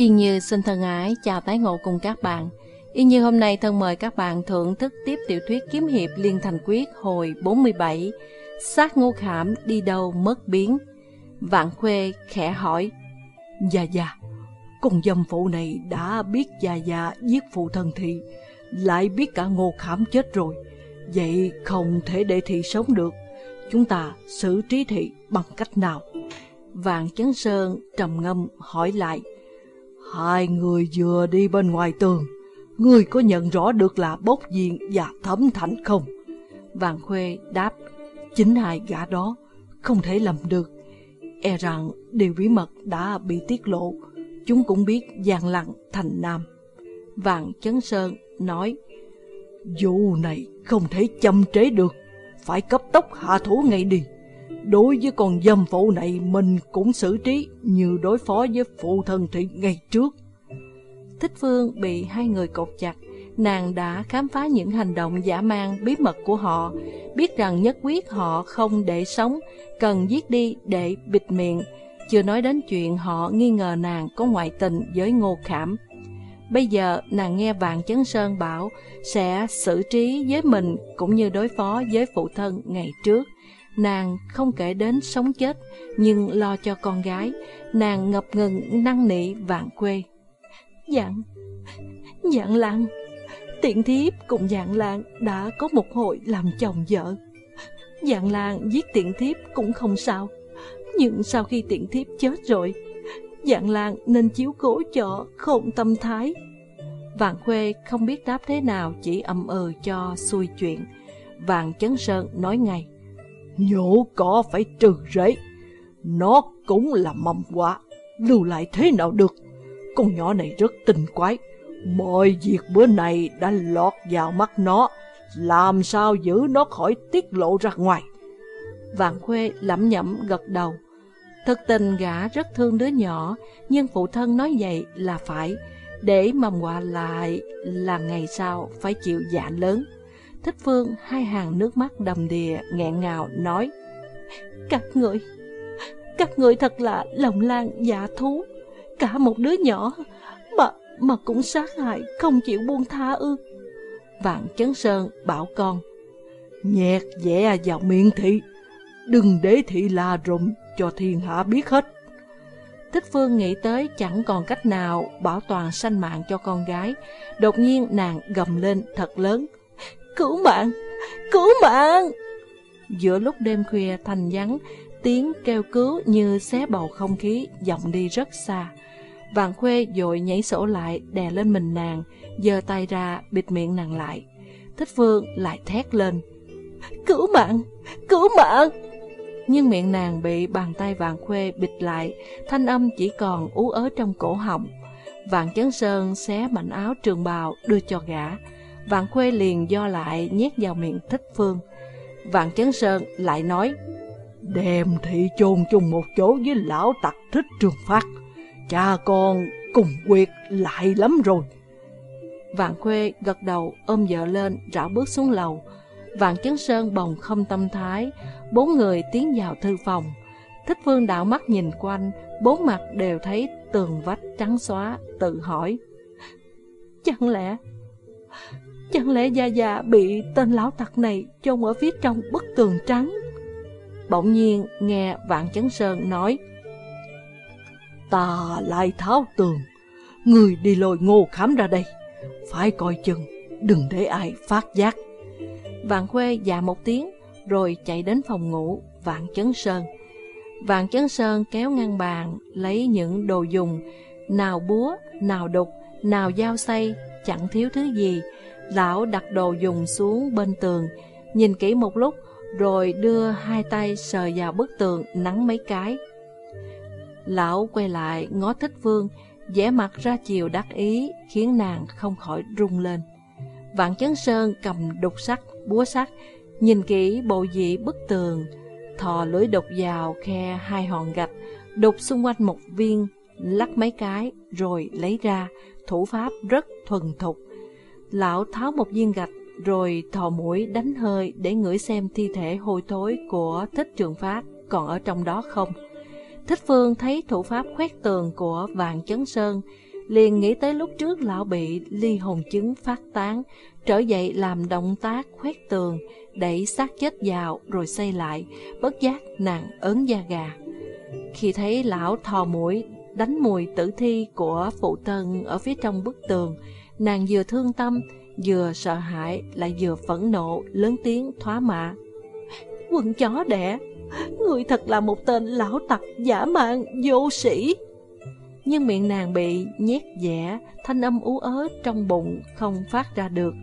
Yên Như xin thân ái chào tái ngộ cùng các bạn. Yên Như hôm nay thân mời các bạn thưởng thức tiếp tiểu thuyết kiếm hiệp Liên Thành Quyết hồi 47 Sát ngô khảm đi đâu mất biến. Vạn Khuê khẽ hỏi Dạ dạ, con dâm phụ này đã biết dạ dạ giết phụ thân thị Lại biết cả ngô khảm chết rồi. Vậy không thể để thị sống được. Chúng ta xử trí thị bằng cách nào? Vạn Chấn Sơn trầm ngâm hỏi lại Hai người vừa đi bên ngoài tường, Người có nhận rõ được là bốc diện và thấm thảnh không? Vàng Khuê đáp, Chính hai gã đó không thể lầm được. E rằng điều bí mật đã bị tiết lộ, Chúng cũng biết gian lặng thành nam. Vàng Chấn Sơn nói Vụ này không thể châm chế được, Phải cấp tốc hạ thủ ngay đi. Đối với con dâm phụ này, Mình cũng xử trí Như đối phó với phụ thân thị ngày trước. Thích Phương bị hai người cột chặt, Nàng đã khám phá những hành động giả mang bí mật của họ, Biết rằng nhất quyết họ không để sống, Cần giết đi để bịt miệng. Chưa nói đến chuyện họ nghi ngờ nàng có ngoại tình với ngô khảm. Bây giờ nàng nghe Vạn Chấn Sơn bảo sẽ xử trí với mình cũng như đối phó với phụ thân ngày trước. Nàng không kể đến sống chết, nhưng lo cho con gái, nàng ngập ngừng năn nỉ Vạn Quê. Dạng, dạng lang tiện thiếp cùng dạng lang đã có một hội làm chồng vợ. Dạng lang giết tiện thiếp cũng không sao, nhưng sau khi tiện thiếp chết rồi, Dạng lang nên chiếu cố cho khôn tâm thái. Vạn Khuê không biết đáp thế nào chỉ âm ừ cho xuôi chuyện. Vạn Chấn Sơn nói ngay. Nhổ cỏ phải trừ rễ. Nó cũng là mầm quả. Lưu lại thế nào được. Con nhỏ này rất tinh quái. Mọi việc bữa này đã lọt vào mắt nó. Làm sao giữ nó khỏi tiết lộ ra ngoài. Vạn Khuê lẩm nhẩm gật đầu. Thực tình gã rất thương đứa nhỏ, nhưng phụ thân nói vậy là phải, để mầm quà lại là ngày sau phải chịu dạ lớn. Thích Phương hai hàng nước mắt đầm đìa nghẹn ngào nói Các người, các người thật là lòng lan dạ thú, cả một đứa nhỏ mà mà cũng sát hại không chịu buông tha ư. Vạn Chấn Sơn bảo con Nhẹt dẻ à, vào miệng thị, đừng để thị la rụng cho thiên hạ biết hết. Thích Phương nghĩ tới chẳng còn cách nào bảo toàn sanh mạng cho con gái. Đột nhiên nàng gầm lên thật lớn. Cứu mạng! Cứu mạng! Giữa lúc đêm khuya thành vắng, tiếng kêu cứu như xé bầu không khí, vọng đi rất xa. Vạn Khuê dội nhảy sổ lại, đè lên mình nàng, giơ tay ra, bịt miệng nàng lại. Thích Phương lại thét lên. Cứu mạng! Cứu mạng! nhưng miệng nàng bị bàn tay vàng khuê bịt lại, thanh âm chỉ còn ú ớ trong cổ họng. Vạn chấn sơn xé mảnh áo trường bào đưa cho gã. Vạn khuê liền do lại nhét vào miệng thích phương. Vạn chấn sơn lại nói, Đem thị chôn chung một chỗ với lão tặc thích trường phát. Cha con cùng quyệt lại lắm rồi. Vạn khuê gật đầu ôm vợ lên rảo bước xuống lầu. Vạn chấn sơn bồng không tâm thái, Bốn người tiến vào thư phòng. Thích Phương đạo mắt nhìn quanh, bốn mặt đều thấy tường vách trắng xóa, tự hỏi. Chẳng lẽ... Chẳng lẽ Gia Gia bị tên lão tặc này chôn ở phía trong bức tường trắng? Bỗng nhiên nghe Vạn Chấn Sơn nói Ta lại tháo tường Người đi lôi ngô khám ra đây Phải coi chừng Đừng để ai phát giác Vạn Khuê dạ một tiếng rồi chạy đến phòng ngủ Vạn Chấn Sơn. Vạn Chấn Sơn kéo ngăn bàn, lấy những đồ dùng, nào búa, nào đục, nào dao xay, chẳng thiếu thứ gì. Lão đặt đồ dùng xuống bên tường, nhìn kỹ một lúc, rồi đưa hai tay sờ vào bức tường nắng mấy cái. Lão quay lại ngó thích vương, vẻ mặt ra chiều đắc ý, khiến nàng không khỏi rung lên. Vạn Chấn Sơn cầm đục sắt, búa sắt, Nhìn kỹ bộ dĩ bức tường, thò lưỡi đục vào khe hai hòn gạch, đục xung quanh một viên, lắc mấy cái, rồi lấy ra, thủ pháp rất thuần thục. Lão tháo một viên gạch, rồi thò mũi đánh hơi để ngửi xem thi thể hôi thối của thích trường pháp còn ở trong đó không. Thích Phương thấy thủ pháp khoét tường của Vạn Chấn Sơn, liền nghĩ tới lúc trước lão bị ly hồn chứng phát tán, trở dậy làm động tác khoét tường, đẩy xác chết vào rồi xây lại, bất giác nàng ớn da gà. Khi thấy lão thò mũi đánh mùi tử thi của phụ thân ở phía trong bức tường, nàng vừa thương tâm, vừa sợ hãi, lại vừa phẫn nộ, lớn tiếng thoá mạ. Quần chó đẻ, người thật là một tên lão tặc giả mạng, vô sĩ. Nhưng miệng nàng bị nhét dẻ, thanh âm ú ớ trong bụng không phát ra được.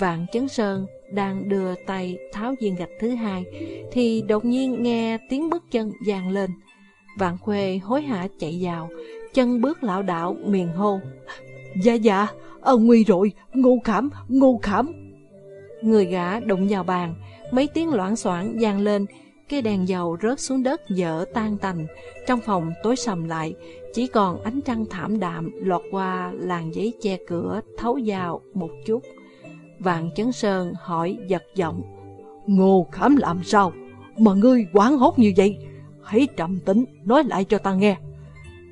Vạn chấn sơn đang đưa tay tháo viên gạch thứ hai, thì đột nhiên nghe tiếng bước chân vang lên. Vạn Khuê hối hả chạy vào, chân bước lão đảo miền hô. Dạ dạ, ờ, nguy rồi, ngô khảm, ngô khảm. Người gã đụng vào bàn, mấy tiếng loãng xoảng vang lên, cây đèn dầu rớt xuống đất dở tan tành. Trong phòng tối sầm lại, chỉ còn ánh trăng thảm đạm lọt qua làn giấy che cửa thấu vào một chút. Vạn Chấn Sơn hỏi giật giọng. Ngô khảm làm sao? Mà ngươi quán hốt như vậy? Hãy trầm tĩnh, nói lại cho ta nghe.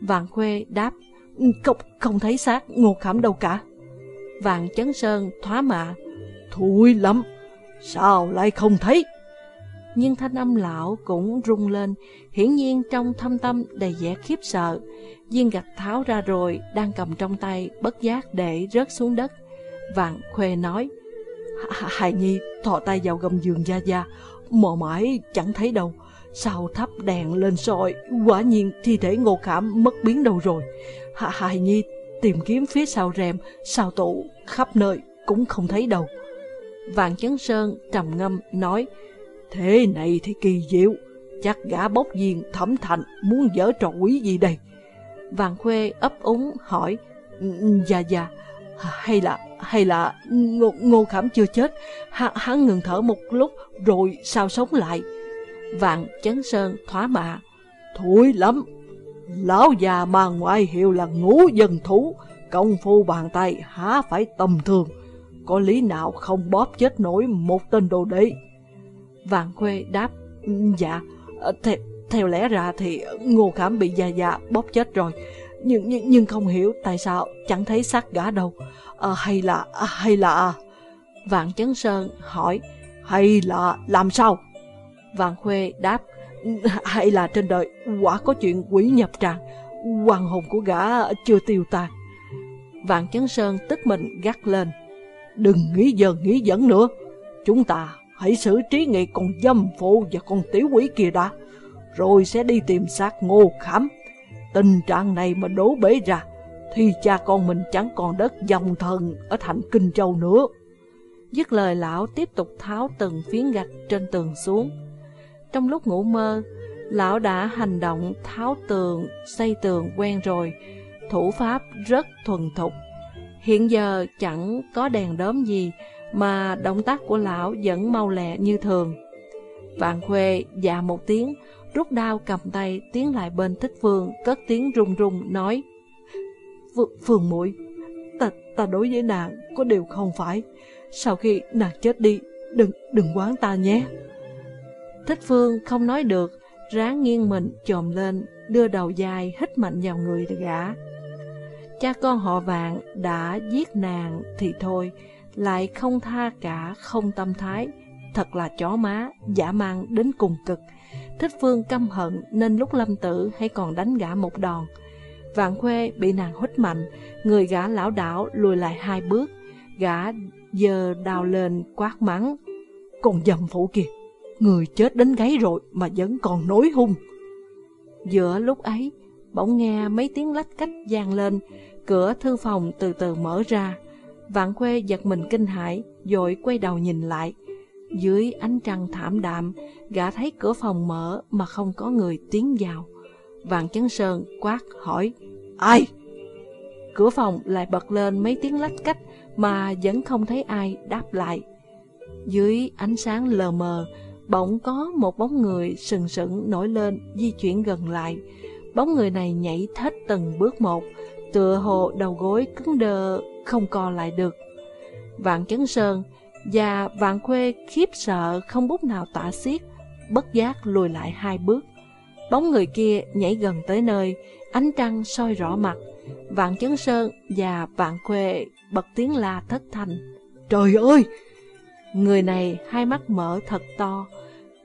Vạn Khuê đáp. Ừ, không, không thấy xác Ngô khảm đâu cả. Vạn Chấn Sơn thoá mạ. Thúi lắm, sao lại không thấy? Nhưng thanh âm lão cũng rung lên, hiển nhiên trong thâm tâm đầy vẻ khiếp sợ. Viên gạch tháo ra rồi, đang cầm trong tay, bất giác để rớt xuống đất. Vạn Khuê nói, Hài Nhi thò tay vào gầm giường Gia Gia, mò mãi chẳng thấy đâu. Sao thắp đèn lên soi, quả nhiên thi thể ngô khảm mất biến đâu rồi. Hài Nhi tìm kiếm phía sau rèm, sau tủ, khắp nơi cũng không thấy đâu. Vạn Chấn Sơn trầm ngâm nói, Thế này thì kỳ diệu, chắc gã bốc viên thẩm thành muốn dở trò quý gì đây? Vạn Khuê ấp úng hỏi, Dạ dạ, hay là hay là ngô, ngô khảm chưa chết, hắn, hắn ngừng thở một lúc rồi sao sống lại? Vạn Chấn Sơn thoá mạ, Thối lắm, lão già mà ngoại hiệu là ngũ dân thú, công phu bàn tay há phải tầm thường, có lý nào không bóp chết nổi một tên đồ đệ. Vạn Khuê đáp, dạ, theo, theo lẽ ra thì Ngô Khảm bị già già bóp chết rồi, nhưng, nhưng nhưng không hiểu tại sao chẳng thấy xác gã đâu. À, hay là à, hay là Vạn Chấn Sơn hỏi, hay là làm sao? Vạn Khuê đáp, hay là trên đời quả có chuyện quỷ nhập tràng, hoàng hồn của gã chưa tiêu tan. Vạn Chấn Sơn tức mình gắt lên, đừng nghĩ giờ nghĩ dẫn nữa, chúng ta hãy xử trí nghị con dâm phụ và con tiểu quỷ kia đã, rồi sẽ đi tìm xác ngô khám. Tình trạng này mà đổ bể ra, thì cha con mình chẳng còn đất dòng thần ở thành Kinh Châu nữa. Dứt lời lão tiếp tục tháo từng phiến gạch trên tường xuống. Trong lúc ngủ mơ, lão đã hành động tháo tường, xây tường quen rồi, thủ pháp rất thuần thục. Hiện giờ chẳng có đèn đóm gì, mà động tác của lão vẫn mau lẹ như thường. Vạn Khuê dạ một tiếng, rút đao cầm tay tiến lại bên Thích Phương, cất tiếng run run nói: "Phương muội, ta ta đối với nàng có điều không phải, sau khi nàng chết đi, đừng đừng quán ta nhé." Thích Phương không nói được, ráng nghiêng mình trồm lên, đưa đầu dài hít mạnh vào người gã. Cha con họ Vạn đã giết nàng thì thôi, lại không tha cả không tâm thái, thật là chó má, giả mang đến cùng cực. Thích Phương căm hận nên lúc lâm tử hay còn đánh gã một đòn. Vạn Khuê bị nàng hít mạnh, người gã lão đảo lùi lại hai bước, gã giờ đào lên quát mắng. Còn dầm phụ kìa, người chết đến gáy rồi mà vẫn còn nổi hung. Giữa lúc ấy, bỗng nghe mấy tiếng lách cách vang lên, cửa thư phòng từ từ mở ra. Vạn Khuê giật mình kinh hãi, rồi quay đầu nhìn lại. Dưới ánh trăng thảm đạm, gã thấy cửa phòng mở mà không có người tiến vào. Vạn Chấn Sơn quát hỏi, Ai? Cửa phòng lại bật lên mấy tiếng lách cách mà vẫn không thấy ai đáp lại. Dưới ánh sáng lờ mờ, bỗng có một bóng người sừng sững nổi lên di chuyển gần lại. Bóng người này nhảy thết từng bước một, tựa hồ đầu gối cứng đờ không co lại được. Vạn Chấn Sơn và Vạn Khuê khiếp sợ không bút nào tỏa xiết, bất giác lùi lại hai bước. Bóng người kia nhảy gần tới nơi, ánh trăng soi rõ mặt, Vạn Chấn Sơn và Vạn Khuê bật tiếng la thất thanh. Trời ơi! Người này hai mắt mở thật to,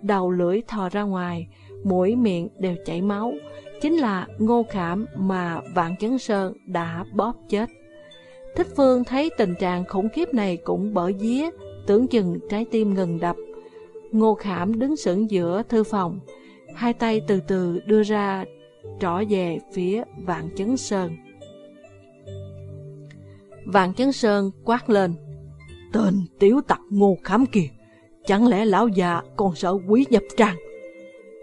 đầu lưỡi thò ra ngoài, mũi miệng đều chảy máu. Chính là ngô khảm mà Vạn Chấn Sơn đã bóp chết. Thích Phương thấy tình trạng khủng khiếp này cũng bở día, tưởng chừng trái tim ngừng đập. Ngô Khảm đứng sững giữa thư phòng, hai tay từ từ đưa ra trỏ về phía Vạn Chấn Sơn. Vạn Chấn Sơn quát lên. Tên tiểu tặc Ngô Khám kìa, chẳng lẽ lão già còn sợ quý nhập trang?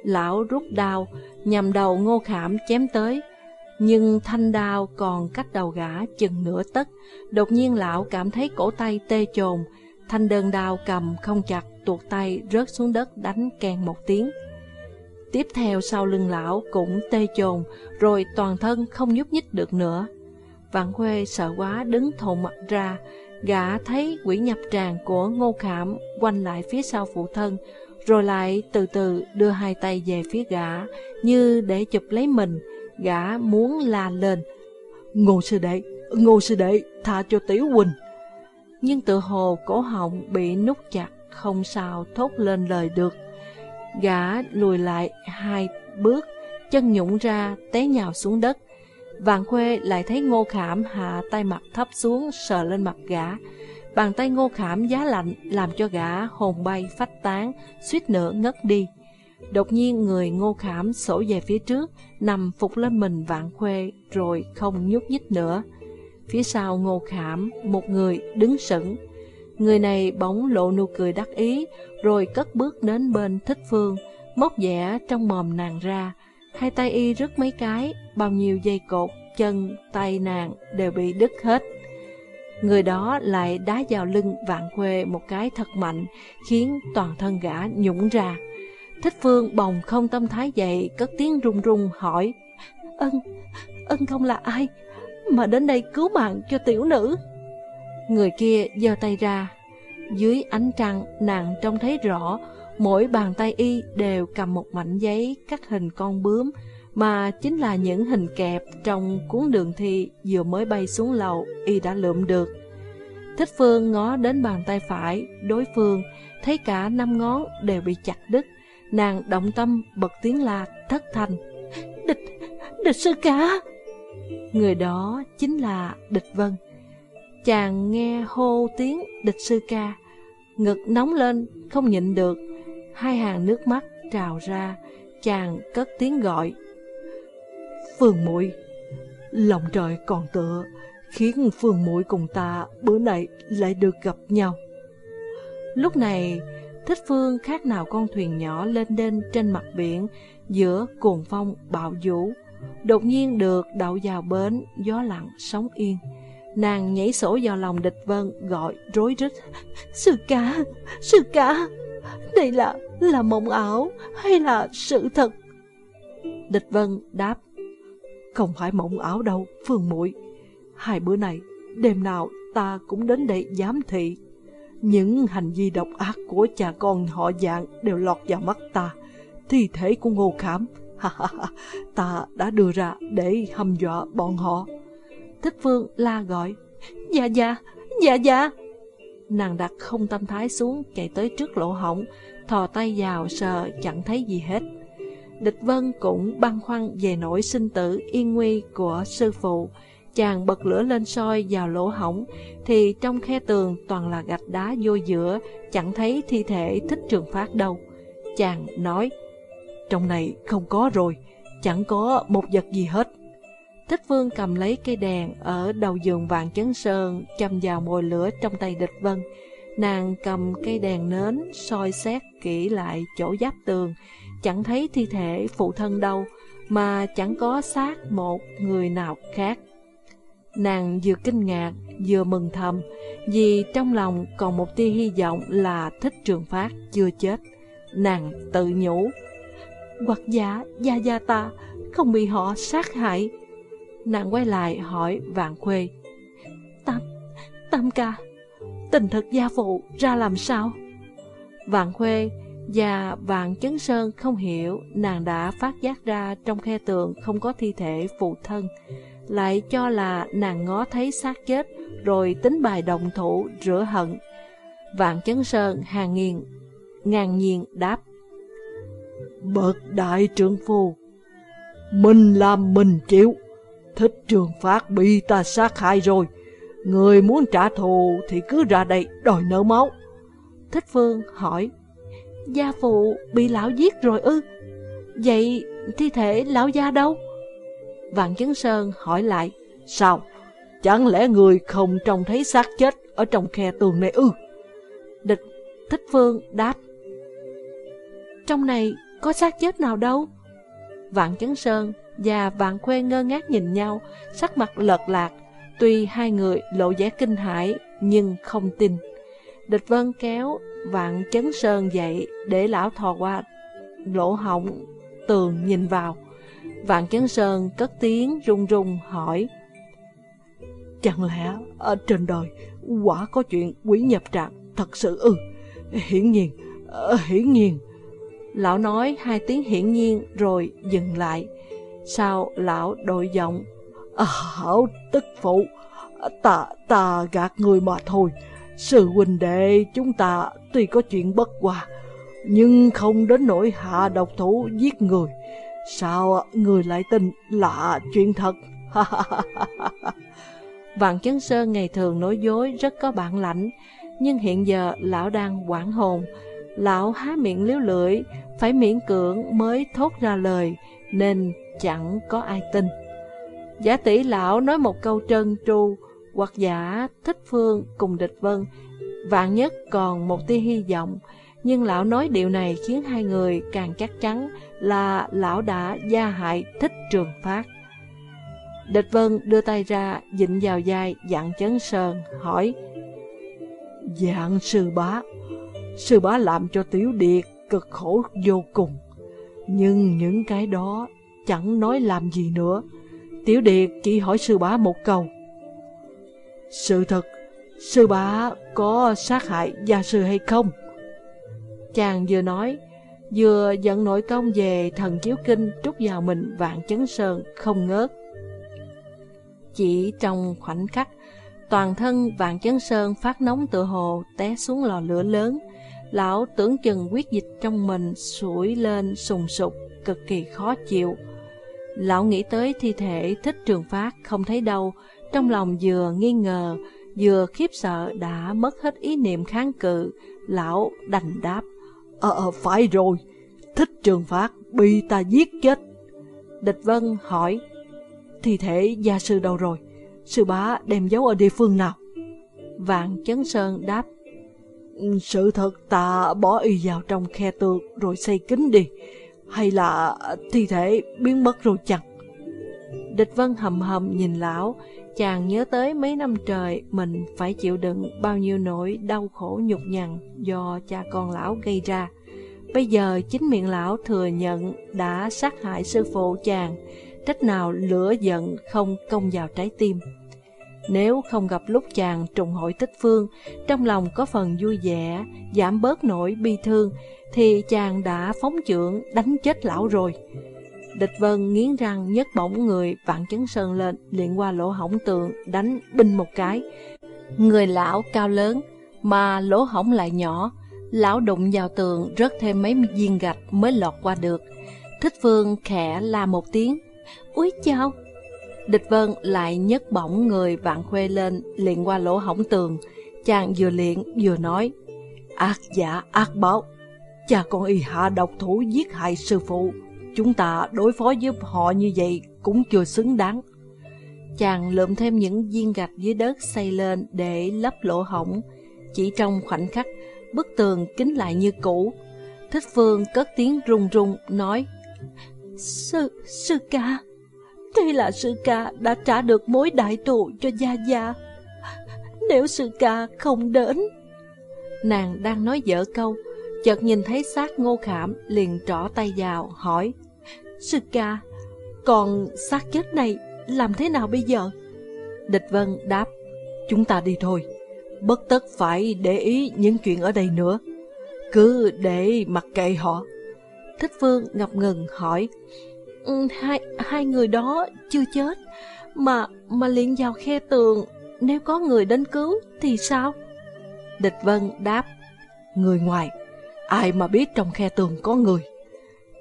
Lão rút đao, nhằm đầu Ngô Khảm chém tới. Nhưng thanh đao còn cách đầu gã chừng nửa tấc. Đột nhiên lão cảm thấy cổ tay tê chồn, thanh đơn đao cầm không chặt, tuột tay rớt xuống đất đánh kèn một tiếng. Tiếp theo sau lưng lão cũng tê chồn, rồi toàn thân không nhúc nhích được nữa. Vạn Khuê sợ quá đứng thộn mặt ra, gã thấy quỷ nhập tràng của Ngô Khảm quanh lại phía sau phụ thân, rồi lại từ từ đưa hai tay về phía gã, như để chụp lấy mình, gã muốn la lên. Ngô sư đệ, ngô sư đệ, tha cho tiểu huynh. Nhưng tự hồ cổ họng bị nút chặt, không sao thốt lên lời được. Gã lùi lại hai bước, chân nhũng ra, té nhào xuống đất. Vạn Khuê lại thấy Ngô Khảm hạ tay mặt thấp xuống sờ lên mặt gã. Bàn tay Ngô Khảm giá lạnh làm cho gã hồn bay phách tán, suýt nữa ngất đi. Đột nhiên người Ngô Khảm sổ về phía trước, nằm phục lên mình Vạn Khuê rồi không nhúc nhích nữa. Phía sau Ngô Khảm, một người đứng sững. Người này bỗng lộ nụ cười đắc ý, rồi cất bước đến bên Thích Phương, móc dẻ trong mồm nàng ra. Hai tay y rứt mấy cái, bao nhiêu dây cột, chân, tay nàng đều bị đứt hết. Người đó lại đá vào lưng vạn khuê một cái thật mạnh, khiến toàn thân gã nhũng ra. Thích Phương bồng không tâm thái dậy, cất tiếng run run hỏi, Ân, ân không là ai, mà đến đây cứu mạng cho tiểu nữ. Người kia giơ tay ra, dưới ánh trăng nàng trông thấy rõ, mỗi bàn tay y đều cầm một mảnh giấy cắt hình con bướm, mà chính là những hình kẹp trong cuốn đường thi vừa mới bay xuống lầu y đã lượm được. Thích Phương ngó đến bàn tay phải, đối phương, thấy cả năm ngón đều bị chặt đứt. Nàng động tâm bật tiếng la thất thành. Địch, địch sư cả Người đó chính là Địch Vân. Chàng nghe hô tiếng địch sư ca, ngực nóng lên, không nhịn được. Hai hàng nước mắt trào ra, chàng cất tiếng gọi. Phương muội lòng trời còn tựa, khiến Phương muội cùng ta bữa nay lại được gặp nhau. Lúc này, Thích Phương khác nào con thuyền nhỏ lên đên trên mặt biển giữa cuồng phong bạo vũ. Đột nhiên được đậu vào bến, gió lặng, sóng yên. Nàng nhảy sổ vào lòng địch vân, gọi rối rít. Sư ca, sư ca, đây là, là mộng ảo hay là sự thật? Địch vân đáp, không phải mộng ảo đâu, Phương muội Hai bữa này, đêm nào ta cũng đến đây giám thị. Những hành vi độc ác của cha con họ dạng đều lọt vào mắt ta. Thi thể của Ngô Khảm, ta đã đưa ra để hăm dọa bọn họ. Thích Phương la gọi, Dạ dạ, dạ dạ. Nàng đặt không tâm thái xuống, chạy tới trước lỗ hổng, thò tay vào sờ chẳng thấy gì hết. Địch Vân cũng băn khoăn về nỗi sinh tử yên nguy của sư phụ. Chàng bật lửa lên soi vào lỗ hổng, thì trong khe tường toàn là gạch đá vô giữa, chẳng thấy thi thể thích trường phát đâu. Chàng nói, trong này không có rồi, chẳng có một vật gì hết. Thích Vương cầm lấy cây đèn ở đầu giường vàng chấn sơn, châm vào mồi lửa trong tay địch vân. Nàng cầm cây đèn nến, soi xét kỹ lại chỗ giáp tường, chẳng thấy thi thể phụ thân đâu, mà chẳng có xác một người nào khác. Nàng vừa kinh ngạc, vừa mừng thầm, vì trong lòng còn một tia hy vọng là thích trường phát chưa chết. Nàng tự nhủ, hoặc giả gia gia ta không bị họ sát hại. Nàng quay lại hỏi Vạn Khuê, Tam, Tam ca, tình thực gia phụ ra làm sao? Vạn Khuê và Vạn Chấn Sơn không hiểu nàng đã phát giác ra trong khe tường không có thi thể phụ thân. lại cho là nàng ngó thấy xác chết, rồi tính bài đồng thủ rửa hận. Vạn Chấn Sơn hàng nghiền, ngàn nhiên đáp. Bậc đại trưởng phu, mình làm mình chịu, thích trường phát bị ta sát hại rồi, người muốn trả thù thì cứ ra đây đòi nợ máu. Thích Phương hỏi, gia phụ bị lão giết rồi ư? Vậy thi thể lão gia đâu? Vạn Chấn Sơn hỏi lại, sao? Chẳng lẽ người không trông thấy xác chết ở trong khe tường này ư? Địch Thích Phương đáp, trong này có xác chết nào đâu? Vạn Chấn Sơn và Vạn Khuê ngơ ngác nhìn nhau, sắc mặt lợt lạc. Tuy hai người lộ vẻ kinh hãi nhưng không tin. Địch Vân kéo Vạn Chấn Sơn dậy để lão thò qua lỗ hỏng tường nhìn vào. Vạn Chấn Sơn cất tiếng run run hỏi Chẳng lẽ ở trên đời quả có chuyện quỷ nhập trạng thật sự ư? Hiển nhiên, ờ, hiển nhiên. Lão nói hai tiếng hiển nhiên rồi dừng lại sao lão đổi giọng? À, Hảo tức phụ. Ta, ta gạt người mà thôi. Sự huynh đệ chúng ta tuy có chuyện bất hòa Nhưng không đến nỗi hạ độc thủ giết người. Sao người lại tin là chuyện thật? Vạn Chấn Sơn ngày thường nói dối rất có bản lãnh Nhưng hiện giờ lão đang quảng hồn. Lão há miệng liếu lưỡi Phải miễn cưỡng mới thốt ra lời nên chẳng có ai tin. Giả tỷ lão nói một câu trơn tru, hoặc giả thích phương cùng địch vân, vạn nhất còn một tia hy vọng, nhưng lão nói điều này khiến hai người càng chắc chắn là lão đã gia hại thích trường phát. Địch vân đưa tay ra, dịnh vào vai dặn chấn sơn, hỏi Dạng sư bá, sư bá làm cho tiểu điệt cực khổ vô cùng, nhưng những cái đó chẳng nói làm gì nữa. Tiểu Điệt chỉ hỏi sư bá một câu. Sự thật, sư bá có sát hại gia sư hay không? Chàng vừa nói, vừa dẫn nội công về thần chiếu kinh trút vào mình vạn chấn sơn không ngớt. Chỉ trong khoảnh khắc, toàn thân vạn chấn sơn phát nóng tự hồ té xuống lò lửa lớn. Lão tưởng chừng quyết dịch trong mình sủi lên sùng sục, cực kỳ khó chịu. Lão nghĩ tới thi thể thích trường phát không thấy đâu, trong lòng vừa nghi ngờ, vừa khiếp sợ đã mất hết ý niệm kháng cự, lão đành đáp. Ờ, ờ phải rồi, thích trường phát bị ta giết chết. Địch Vân hỏi, thi thể gia sư đâu rồi? Sư bá đem giấu ở địa phương nào? Vạn Chấn Sơn đáp, sự thật ta bỏ y vào trong khe tường rồi xây kính đi. Hay là thi thể biến mất rồi chặt Địch Vân hầm hầm nhìn lão, chàng nhớ tới mấy năm trời mình phải chịu đựng bao nhiêu nỗi đau khổ nhục nhằn do cha con lão gây ra. Bây giờ chính miệng lão thừa nhận đã sát hại sư phụ chàng, trách nào lửa giận không công vào trái tim. Nếu không gặp lúc chàng trùng hội tích phương, trong lòng có phần vui vẻ, giảm bớt nỗi bi thương, thì chàng đã phóng trưởng đánh chết lão rồi. Địch Vân nghiến răng nhấc bổng người vạn chấn sơn lên, liền qua lỗ hổng tường, đánh binh một cái. Người lão cao lớn, mà lỗ hổng lại nhỏ, lão đụng vào tường rớt thêm mấy viên gạch mới lọt qua được. Thích Vương khẽ la một tiếng, úi chào. Địch Vân lại nhấc bổng người vạn khuê lên, liền qua lỗ hổng tường. Chàng vừa liền vừa nói, ác giả ác báo, Cha con y hạ độc thủ giết hại sư phụ. Chúng ta đối phó với họ như vậy cũng chưa xứng đáng. Chàng lượm thêm những viên gạch dưới đất xây lên để lấp lỗ hổng. Chỉ trong khoảnh khắc, bức tường kính lại như cũ. Thích Phương cất tiếng run run nói Sư, sư ca Thế là sư ca đã trả được mối đại tụ cho Gia Gia Nếu sư ca không đến. Nàng đang nói dở câu Chợt nhìn thấy xác ngô khảm liền trỏ tay vào hỏi Sư ca, còn xác chết này làm thế nào bây giờ? Địch Vân đáp Chúng ta đi thôi Bất tất phải để ý những chuyện ở đây nữa. Cứ để mặc kệ họ. Thích Phương ngập ngừng hỏi Ừ, hai, hai người đó chưa chết Mà, mà liền vào khe tường, nếu có người đến cứu thì sao? Địch Vân đáp, người ngoài, ai mà biết trong khe tường có người.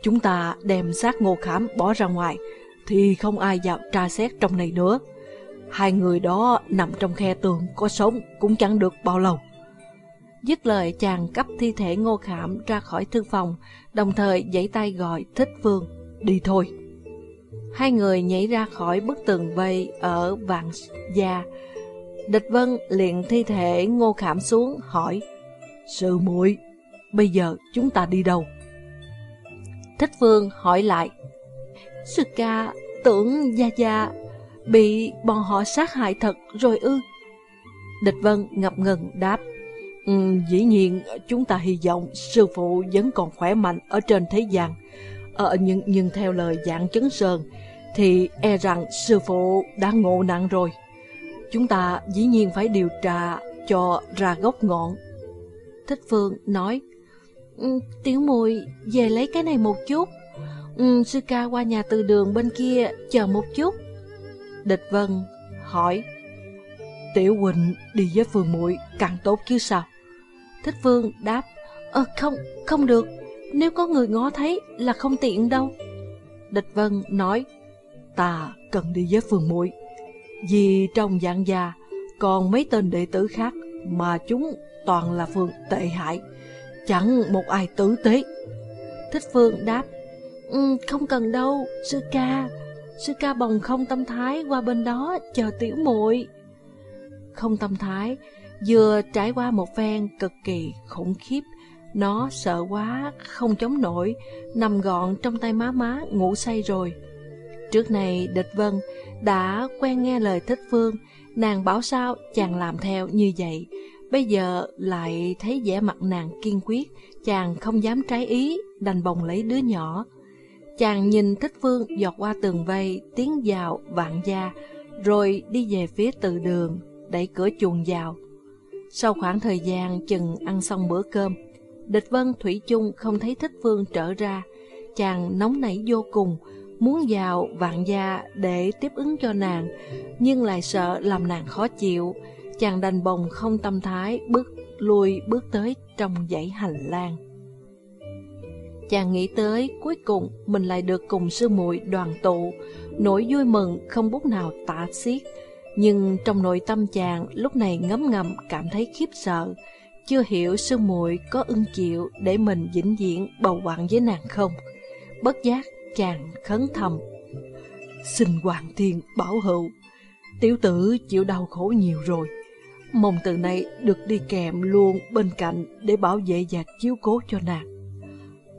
Chúng ta đem xác ngô khảm bỏ ra ngoài, thì không ai vào tra xét trong này nữa. Hai người đó nằm trong khe tường có sống cũng chẳng được bao lâu. Dứt lời chàng cấp thi thể ngô khảm ra khỏi thư phòng, đồng thời giãy tay gọi thích phương, đi thôi. Hai người nhảy ra khỏi bức tường vây ở vạn gia. Địch Vân liền thi thể ngô khảm xuống hỏi, Sư muội bây giờ chúng ta đi đâu? Thích Phương hỏi lại, Sư ca tưởng Gia Gia bị bọn họ sát hại thật rồi ư? Địch Vân ngập ngừng đáp, Ừ, dĩ nhiên chúng ta hy vọng sư phụ vẫn còn khỏe mạnh ở trên thế gian. Ờ, nhưng, nhưng theo lời dạng chấn sơn thì e rằng sư phụ đã ngộ nặng rồi. Chúng ta dĩ nhiên phải điều tra cho ra gốc ngọn. Thích Phương nói, ừ, Tiểu mùi về lấy cái này một chút. Ừ, sư ca qua nhà từ đường bên kia chờ một chút. Địch Vân hỏi, Tiểu Quỳnh đi với Phương muội càng tốt chứ sao? Thích Phương đáp, Ờ không, không được, nếu có người ngó thấy là không tiện đâu. Địch Vân nói, ta cần đi với Phương muội vì trong dạng già còn mấy tên đệ tử khác mà chúng toàn là Phương tệ hại, chẳng một ai tử tế. Thích Phương đáp, um, không cần đâu, sư ca, sư ca bồng không tâm thái qua bên đó chờ tiểu muội. Không tâm thái Vừa trải qua một phen cực kỳ khủng khiếp, nó sợ quá, không chống nổi, nằm gọn trong tay má má, ngủ say rồi. Trước này địch vân đã quen nghe lời thích phương, nàng bảo sao chàng làm theo như vậy. Bây giờ lại thấy vẻ mặt nàng kiên quyết, chàng không dám trái ý, đành bồng lấy đứa nhỏ. Chàng nhìn thích phương giọt qua tường vây, tiến vào vạn gia, rồi đi về phía từ đường, đẩy cửa chuồng vào. Sau khoảng thời gian chừng ăn xong bữa cơm, địch vân Thủy chung không thấy thích phương trở ra. Chàng nóng nảy vô cùng, muốn vào vạn gia để tiếp ứng cho nàng, nhưng lại sợ làm nàng khó chịu. Chàng đành bồng không tâm thái, bước lui bước tới trong dãy hành lang. Chàng nghĩ tới cuối cùng mình lại được cùng sư muội đoàn tụ, nỗi vui mừng không bút nào tả xiết. Nhưng trong nội tâm chàng lúc này ngấm ngầm cảm thấy khiếp sợ, chưa hiểu sư muội có ưng chịu để mình vĩnh viễn bầu bạn với nàng không. Bất giác chàng khấn thầm. Xin Hoàng Thiên bảo hộ tiểu tử chịu đau khổ nhiều rồi. Mong từ nay được đi kèm luôn bên cạnh để bảo vệ và chiếu cố cho nàng.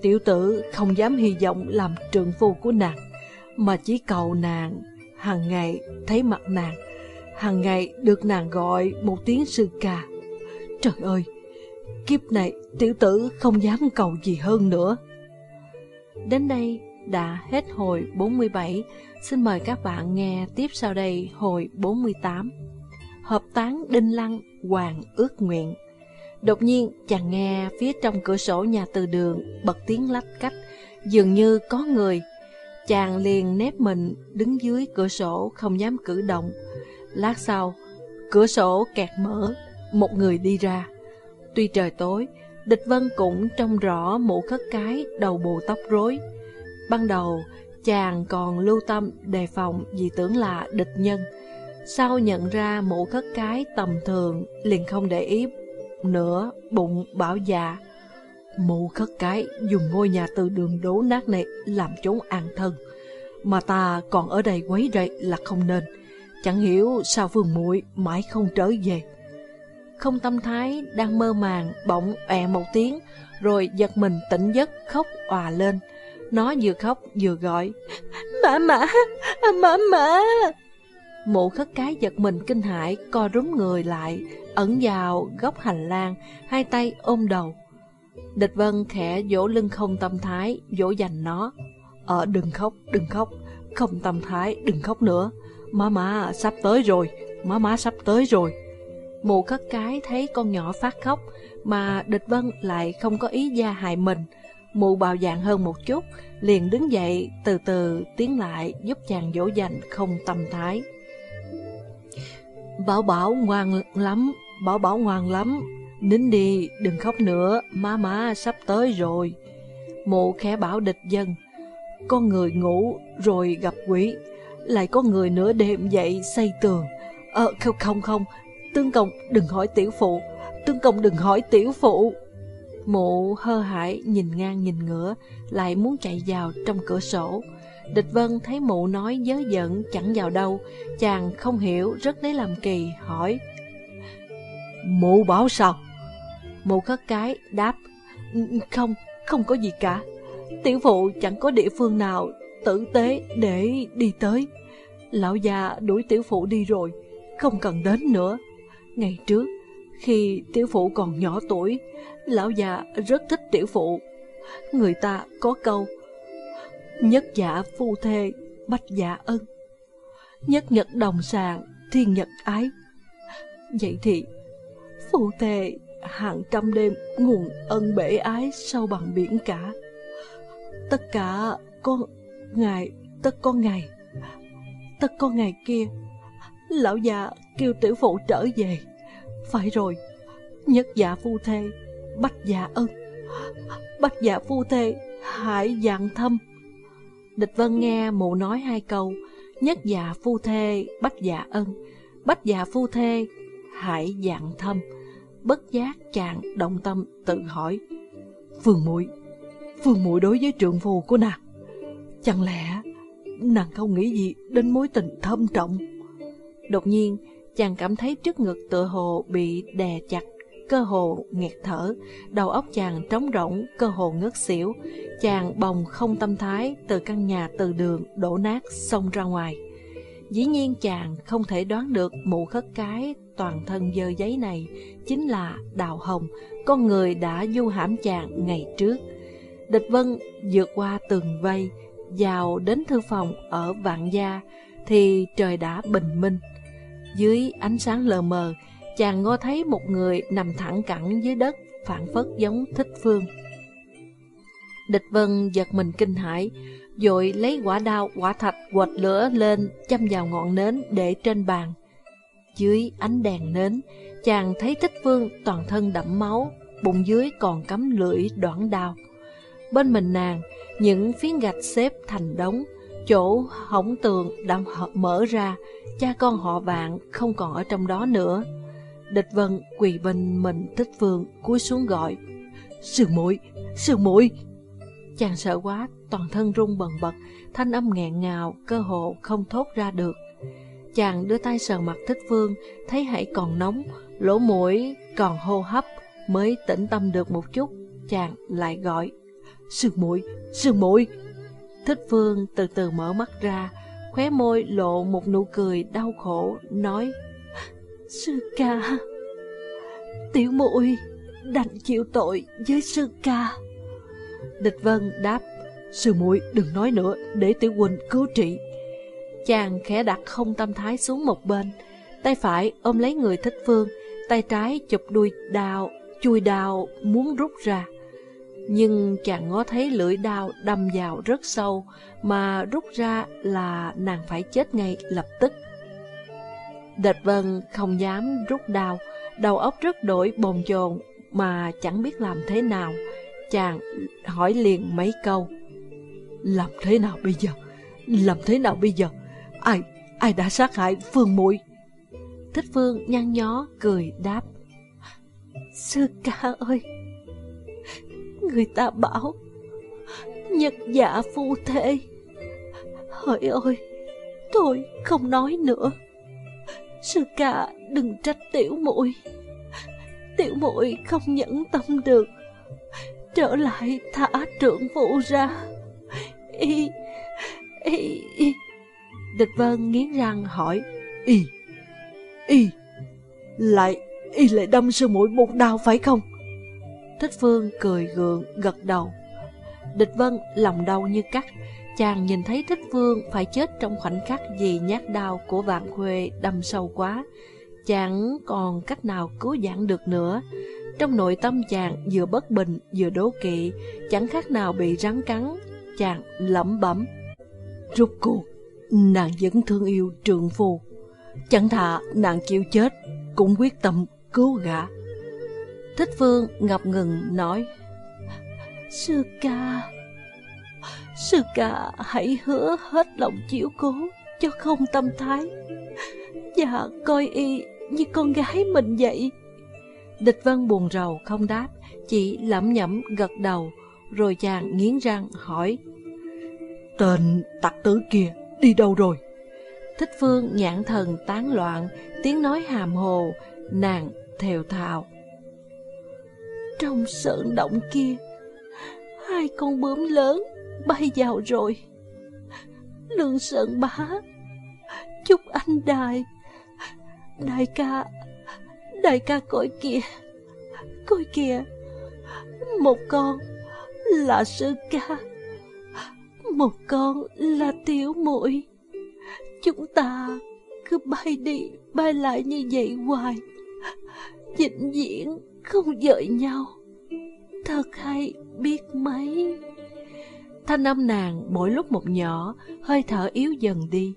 Tiểu tử không dám hy vọng làm trượng phu của nàng, mà chỉ cầu nàng hàng ngày thấy mặt nàng hàng ngày được nàng gọi một tiếng sư ca. Trời ơi, kiếp này tiểu tử không dám cầu gì hơn nữa. Đến đây đã hết hồi 47, xin mời các bạn nghe tiếp sau đây hồi 48. Hợp tán Đinh Lăng, Hoàng ước nguyện. Đột nhiên chàng nghe phía trong cửa sổ nhà từ đường bật tiếng lách cách, dường như có người. Chàng liền nép mình đứng dưới cửa sổ không dám cử động. Lát sau, cửa sổ kẹt mở, một người đi ra. Tuy trời tối, địch vân cũng trông rõ mũ khất cái đầu bù tóc rối. Ban đầu, chàng còn lưu tâm đề phòng vì tưởng là địch nhân. Sau nhận ra mũ khất cái tầm thường, liền không để ý nữa, bụng bảo dạ. Mụ khất cái dùng ngôi nhà từ đường đố nát này làm chốn an thân, mà ta còn ở đây quấy rầy là không nên. Chẳng hiểu sao Phương muội mãi không trở về. Không tâm thái đang mơ màng bỗng ẹ một tiếng rồi giật mình tỉnh giấc khóc òa lên. Nó vừa khóc vừa gọi Mã mã, mã mã. Mụ khất cái giật mình kinh hãi co rúm người lại, ẩn vào góc hành lang, hai tay ôm đầu. Địch Vân khẽ vỗ lưng không tâm thái, vỗ dành nó. Ờ đừng khóc, đừng khóc, không tâm thái, đừng khóc nữa. Má má sắp tới rồi, má má sắp tới rồi. Mụ cất cái thấy con nhỏ phát khóc, mà địch vân lại không có ý gia hại mình. Mụ bào dạng hơn một chút, liền đứng dậy, từ từ tiến lại giúp chàng dỗ dành không tâm thái. Bảo Bảo ngoan lắm, Bảo Bảo ngoan lắm. Nín đi, đừng khóc nữa, má má sắp tới rồi. Mụ khẽ bảo địch dân. Con người ngủ rồi gặp quỷ, lại có người nửa đêm dậy xây tường. Ờ, không không không, tương công đừng hỏi tiểu phụ, tương công đừng hỏi tiểu phụ. Mụ hơ hãi nhìn ngang nhìn ngửa, lại muốn chạy vào trong cửa sổ. Địch Vân thấy mụ nói dớ giận chẳng vào đâu, chàng không hiểu rất lấy làm kỳ, hỏi. Mụ bảo sao? Mụ khất cái đáp, không, không có gì cả. Tiểu phụ chẳng có địa phương nào tử tế để đi tới. Lão già đuổi tiểu phụ đi rồi, không cần đến nữa. Ngày trước, khi tiểu phụ còn nhỏ tuổi, lão già rất thích tiểu phụ. Người ta có câu, nhất dạ phu thê, bách dạ ân. Nhất nhật đồng sàng, thiên nhật ái. Vậy thì, phu thê hàng trăm đêm nguồn ân bể ái sâu bằng biển cả. Tất cả con ngày, tất con ngày, tất con ngày kia, lão già kêu tiểu phụ trở về. Phải rồi, nhất dạ phu thê, bách dạ ân, bách dạ phu thê, hải dạng thâm. Địch Vân nghe mụ nói hai câu, nhất dạ phu thê, bách dạ ân, bách dạ phu thê, hải dạng thâm. Bất giác chàng động tâm tự hỏi, Phương muội Phương muội đối với trượng phù của nàng, chẳng lẽ nàng không nghĩ gì đến mối tình thâm trọng? Đột nhiên, chàng cảm thấy trước ngực tựa hồ bị đè chặt, cơ hồ nghẹt thở, đầu óc chàng trống rỗng, cơ hồ ngất xỉu. Chàng bồng không tâm thái từ căn nhà từ đường đổ nát xông ra ngoài. Dĩ nhiên chàng không thể đoán được mụ khất cái toàn thân dơ giấy này chính là Đào Hồng, con người đã du hãm chàng ngày trước. Địch Vân vượt qua tường vây, vào đến thư phòng ở Vạn Gia, thì trời đã bình minh. Dưới ánh sáng lờ mờ, chàng ngó thấy một người nằm thẳng cẳng dưới đất, phản phất giống thích phương. Địch Vân giật mình kinh hãi, rồi lấy quả đao, quả thạch quệt lửa lên, châm vào ngọn nến để trên bàn. Dưới ánh đèn nến, chàng thấy thích phương toàn thân đẫm máu, bụng dưới còn cắm lưỡi đoạn đao. Bên mình nàng, những phiến gạch xếp thành đống, chỗ hỏng tường đã mở ra, cha con họ vạn không còn ở trong đó nữa. Địch Vân quỳ bên mình thích phương cúi xuống gọi, sườn muội sườn muội Chàng sợ quá, toàn thân run bần bật, thanh âm nghẹn ngào, cơ hồ không thốt ra được. Chàng đưa tay sờ mặt thích phương, thấy hãy còn nóng, lỗ mũi còn hô hấp, mới tĩnh tâm được một chút. Chàng lại gọi, sườn muội sườn muội Thích phương từ từ mở mắt ra, khóe môi lộ một nụ cười đau khổ, nói, Sư ca, tiểu muội đành chịu tội với sư ca. Địch Vân đáp, sư muội đừng nói nữa, để tiểu huynh cứu trị. Chàng khẽ đặt không tâm thái xuống một bên, tay phải ôm lấy người thích phương, tay trái chụp đuôi đao, chui đao muốn rút ra. Nhưng chàng ngó thấy lưỡi đao đâm vào rất sâu, mà rút ra là nàng phải chết ngay lập tức. Địch Vân không dám rút đao, đầu óc rất đổi bồn chồn mà chẳng biết làm thế nào. Chàng hỏi liền mấy câu. Làm thế nào bây giờ? Làm thế nào bây giờ? Ai, ai đã sát hại Phương muội Thích Phương nhăn nhó cười đáp. Sư ca ơi! Người ta bảo, Nhật dạ phu thê. Hỡi ơi Thôi không nói nữa. Sư ca, đừng trách tiểu muội. Tiểu muội không nhẫn tâm được. Trở lại thả trưởng phụ ra. Y Y Y. Địch Vân nghiến răng hỏi, Y Y, Lại Y lại đâm sư muội một đau phải không? Thích Phương cười gượng gật đầu. Địch Vân lòng đau như cắt. Chàng nhìn thấy Thích Phương phải chết trong khoảnh khắc vì nhát đau của vạn khuê đâm sâu quá. Chàng còn cách nào cứu giãn được nữa. Trong nội tâm chàng vừa bất bình vừa đố kỵ Chẳng khác nào bị rắn cắn. Chàng lẩm bẩm Rút cuộc Nàng vẫn thương yêu trượng phu. Chẳng thà nàng chịu chết, cũng quyết tâm cứu gã. Thích Phương ngập ngừng nói, Sư ca, sư ca hãy hứa hết lòng chịu cố cho không tâm thái, và coi y như con gái mình vậy. Địch Vân buồn rầu không đáp, chỉ lẩm nhẩm gật đầu, rồi chàng nghiến răng hỏi. Tên tặc tử kia đi đâu rồi? Thích Phương nhãn thần tán loạn, tiếng nói hàm hồ, nàng thều thào. Trong sơn động kia, hai con bướm lớn bay vào rồi. Lương Sơn Bá, chúc anh đài, đại ca, đại ca coi kìa, coi kìa, một con là sư ca, một con là tiểu muội. Chúng ta cứ bay đi, bay lại như vậy hoài, vĩnh viễn không dợi nhau. Thật hay biết mấy. Thanh âm nàng mỗi lúc một nhỏ, hơi thở yếu dần đi.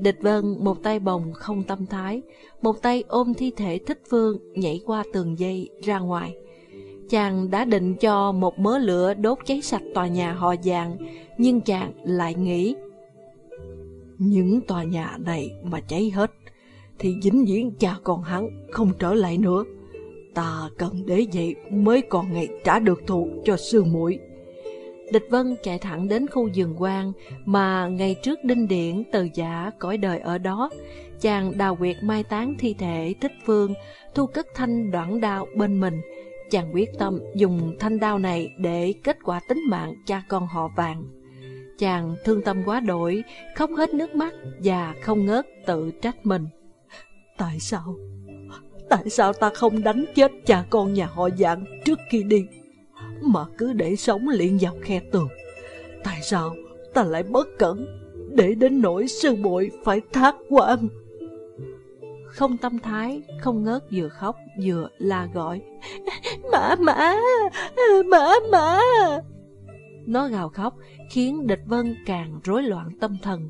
Địch Vân một tay bồng không tâm thái, một tay ôm thi thể thích phương nhảy qua tường dây ra ngoài. Chàng đã định cho một mớ lửa đốt cháy sạch tòa nhà họ dạng, nhưng chàng lại nghĩ. Những tòa nhà này mà cháy hết, thì vĩnh viễn cha con hắn không trở lại nữa. Ta cần để vậy mới còn ngày trả được thù cho sư muội. Địch Vân chạy thẳng đến khu vườn quan mà ngày trước đinh điển từ giả cõi đời ở đó. Chàng đào quyệt mai táng thi thể thích phương, thu cất thanh đoạn đao bên mình. Chàng quyết tâm dùng thanh đao này để kết quả tính mạng cha con họ vàng. Chàng thương tâm quá đổi, khóc hết nước mắt và không ngớt tự trách mình. Tại sao? Tại sao ta không đánh chết cha con nhà họ dạng trước khi đi? Mà cứ để sống liền vào khe tường. Tại sao ta lại bất cẩn để đến nỗi sư bội phải thác quan? Không tâm thái, không ngớt vừa khóc vừa la gọi. Mã mã, mã mã. Nó gào khóc khiến địch vân càng rối loạn tâm thần.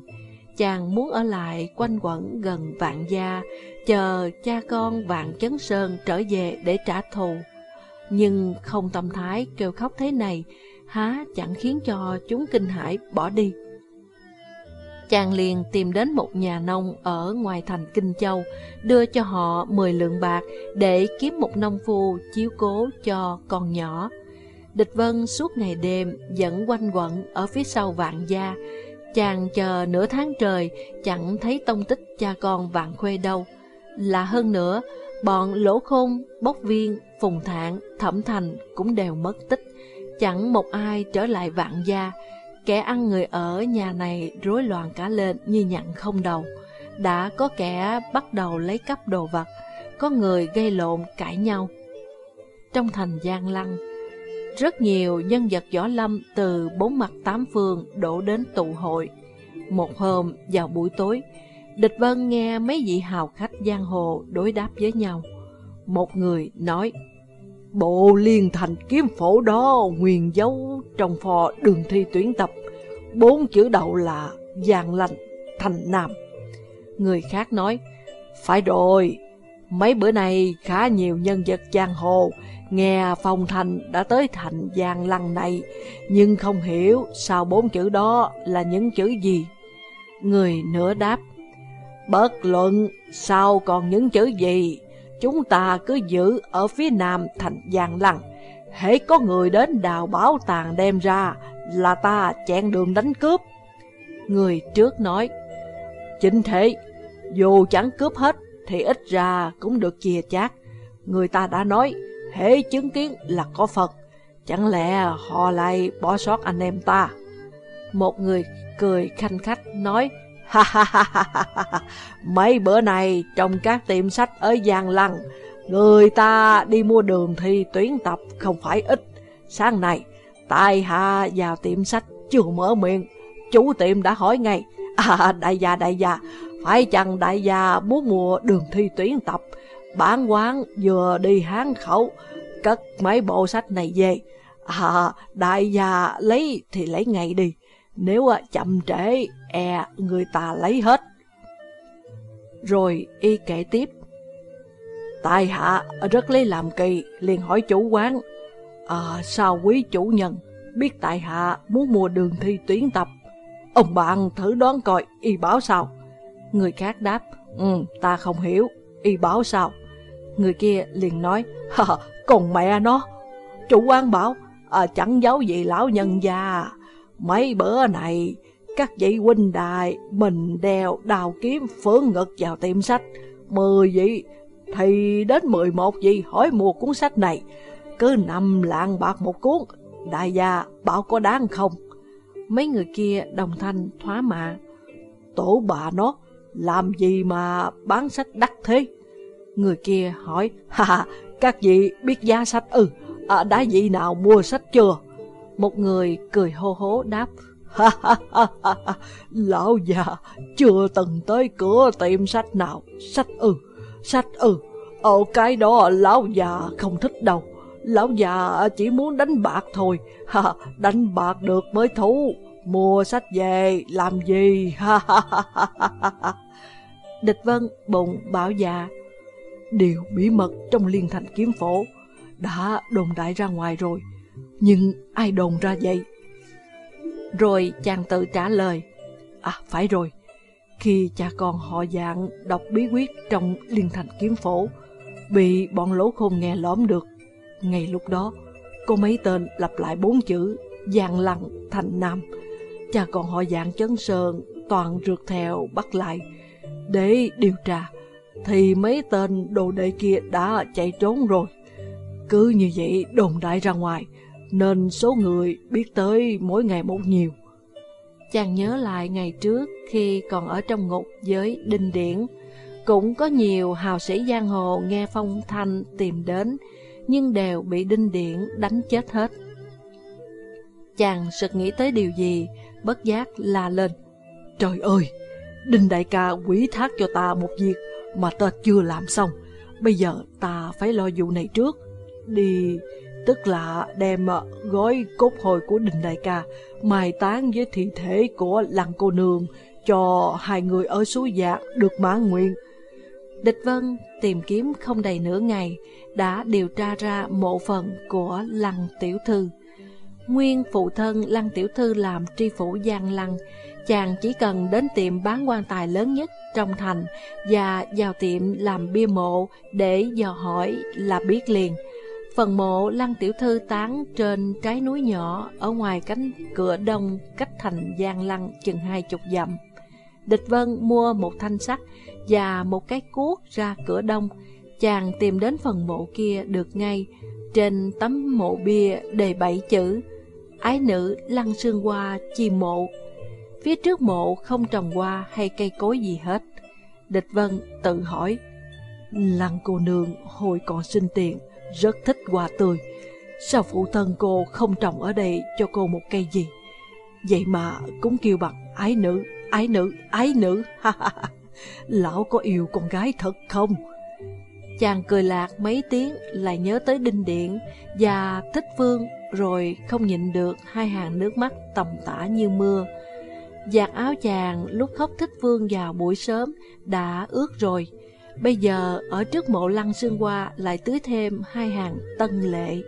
Chàng muốn ở lại quanh quẩn gần vạn gia, chờ cha con vạn chấn sơn trở về để trả thù. Nhưng không tâm thái kêu khóc thế này, há chẳng khiến cho chúng kinh hãi bỏ đi. Chàng liền tìm đến một nhà nông ở ngoài thành Kinh Châu, đưa cho họ 10 lượng bạc để kiếm một nông phu chiếu cố cho con nhỏ. Địch Vân suốt ngày đêm dẫn quanh quẩn ở phía sau vạn gia, chàng chờ nửa tháng trời chẳng thấy tông tích cha con vạn khuê đâu. Lạ hơn nữa, bọn lỗ khôn, bốc viên, phùng thạng, thẩm thành cũng đều mất tích, chẳng một ai trở lại vạn gia. Kẻ ăn người ở nhà này rối loạn cả lên như nhặn không đầu. Đã có kẻ bắt đầu lấy cắp đồ vật, có người gây lộn cãi nhau. Trong thành Giang Lăng, rất nhiều nhân vật võ lâm từ bốn mặt tám phương đổ đến tụ hội. Một hôm vào buổi tối, Địch Vân nghe mấy vị hào khách giang hồ đối đáp với nhau. Một người nói, Bộ liên thành kiếm phổ đó nguyền dấu trong phò đường thi tuyển tập, bốn chữ đầu là Giang Lành, Thành Nam. Người khác nói, Phải rồi, mấy bữa nay khá nhiều nhân vật giang hồ nghe phong thành đã tới thành Giang Lăng này, nhưng không hiểu sao bốn chữ đó là những chữ gì. Người nửa đáp, Bất luận sao còn những chữ gì, chúng ta cứ giữ ở phía nam thành Giang Lăng. Hễ có người đến đào bảo tàng đem ra là ta chẹn đường đánh cướp. Người trước nói, Chính thế, dù chẳng cướp hết thì ít ra cũng được chia chác. Người ta đã nói, hễ chứng kiến là có Phật, chẳng lẽ họ lại bỏ sót anh em ta? Một người cười khanh khách nói, Ha ha ha ha ha Mấy bữa này trong các tiệm sách ở Giang Lăng, người ta đi mua đường thi tuyển tập không phải ít. Sáng nay, tại hạ vào tiệm sách chưa mở miệng, chủ tiệm đã hỏi ngay, À đại gia đại gia, phải chăng đại gia muốn mua đường thi tuyển tập, bán quán vừa đi hán khẩu, cất mấy bộ sách này về. À đại gia lấy thì lấy ngay đi, nếu à, chậm trễ, e người ta lấy hết. Rồi y kể tiếp. Tài hạ rất lấy làm kỳ, liền hỏi chủ quán. À, sao quý chủ nhân biết tại hạ muốn mua đường thi tuyến tập? Ông bạn thử đoán coi, y bảo sao? Người khác đáp, ừ, ta không hiểu, y bảo sao? Người kia liền nói, còn mẹ nó, chủ quan bảo, à, chẳng giấu gì lão nhân già. Mấy bữa này, các vị huynh đài mình đeo đào kiếm phướng ngực vào tiệm sách. Mười vị thì đến mười một vị hỏi mua cuốn sách này. Cứ nằm lạng bạc một cuốn, đại gia bảo có đáng không? Mấy người kia đồng thanh thoá mạ. Tổ bà nó, làm gì mà bán sách đắt thế? Người kia hỏi, ha các vị biết giá sách ư, à, đã vị nào mua sách chưa? Một người cười hô hố đáp, ha ha ha ha, lão già chưa từng tới cửa tiệm sách nào, sách ư, sách ư, ồ cái đó lão già không thích đâu, lão già chỉ muốn đánh bạc thôi, ha, đánh bạc được mới thú, mua sách về làm gì, ha ha ha ha ha. Địch Vân bụng bảo dạ, điều bí mật trong liên thành kiếm phổ đã đồn đại ra ngoài rồi, nhưng ai đồn ra vậy? Rồi chàng tự trả lời, à phải rồi, khi cha con họ dạng đọc bí quyết trong liên thành kiếm phổ, bị bọn lỗ khôn nghe lõm được. Ngay lúc đó, có mấy tên lặp lại bốn chữ Giang Lăng thành Nam. Cha còn họ dạng chấn sơn toàn rượt theo bắt lại để điều tra thì mấy tên đồ đệ kia đã chạy trốn rồi. Cứ như vậy đồn đại ra ngoài, nên số người biết tới mỗi ngày một nhiều. Chàng nhớ lại ngày trước khi còn ở trong ngục với Đinh Điển, cũng có nhiều hào sĩ giang hồ nghe phong thanh tìm đến, nhưng đều bị Đinh Điển đánh chết hết. Chàng sực nghĩ tới điều gì, bất giác la lên. Trời ơi, Đinh đại ca quỷ thác cho ta một việc mà ta chưa làm xong. Bây giờ ta phải lo vụ này trước. Đi, tức là đem ờ, gói cốt hồi của Đình Đại ca mai táng với thi thể của lăng cô nương cho hai người ở suối Giạc dạ được mãn nguyện. Địch Vân tìm kiếm không đầy nửa ngày đã điều tra ra mộ phần của lăng tiểu thư. Nguyên phụ thân lăng tiểu thư làm tri phủ Giang Lăng, chàng chỉ cần đến tiệm bán quan tài lớn nhất trong thành và vào tiệm làm bia mộ để dò hỏi là biết liền. Phần mộ Lăng Tiểu Thư tán trên trái núi nhỏ ở ngoài cánh cửa đông cách thành Giang Lăng chừng hai chục dặm. Địch Vân mua một thanh sắt và một cái cuốc ra cửa đông. Chàng tìm đến phần mộ kia được ngay. Trên tấm mộ bia đề bảy chữ Ái nữ lăng xương hoa chi mộ. Phía trước mộ không trồng hoa hay cây cối gì hết. Địch Vân tự hỏi Lăng cô nương hồi còn sinh tiền Rất thích hoa tươi. Sao phụ thân cô không trồng ở đây cho cô một cây gì? Vậy mà cũng kêu bằng ái nữ, ái nữ, ái nữ. Lão có yêu con gái thật không? Chàng cười lạc mấy tiếng lại nhớ tới Đinh Điện và Thích vương rồi không nhịn được hai hàng nước mắt tầm tả như mưa. Giặt áo chàng lúc khóc thích vương vào buổi sớm đã ướt rồi. Bây giờ ở trước mộ lăng xương hoa lại tưới thêm hai hàng tân lệ.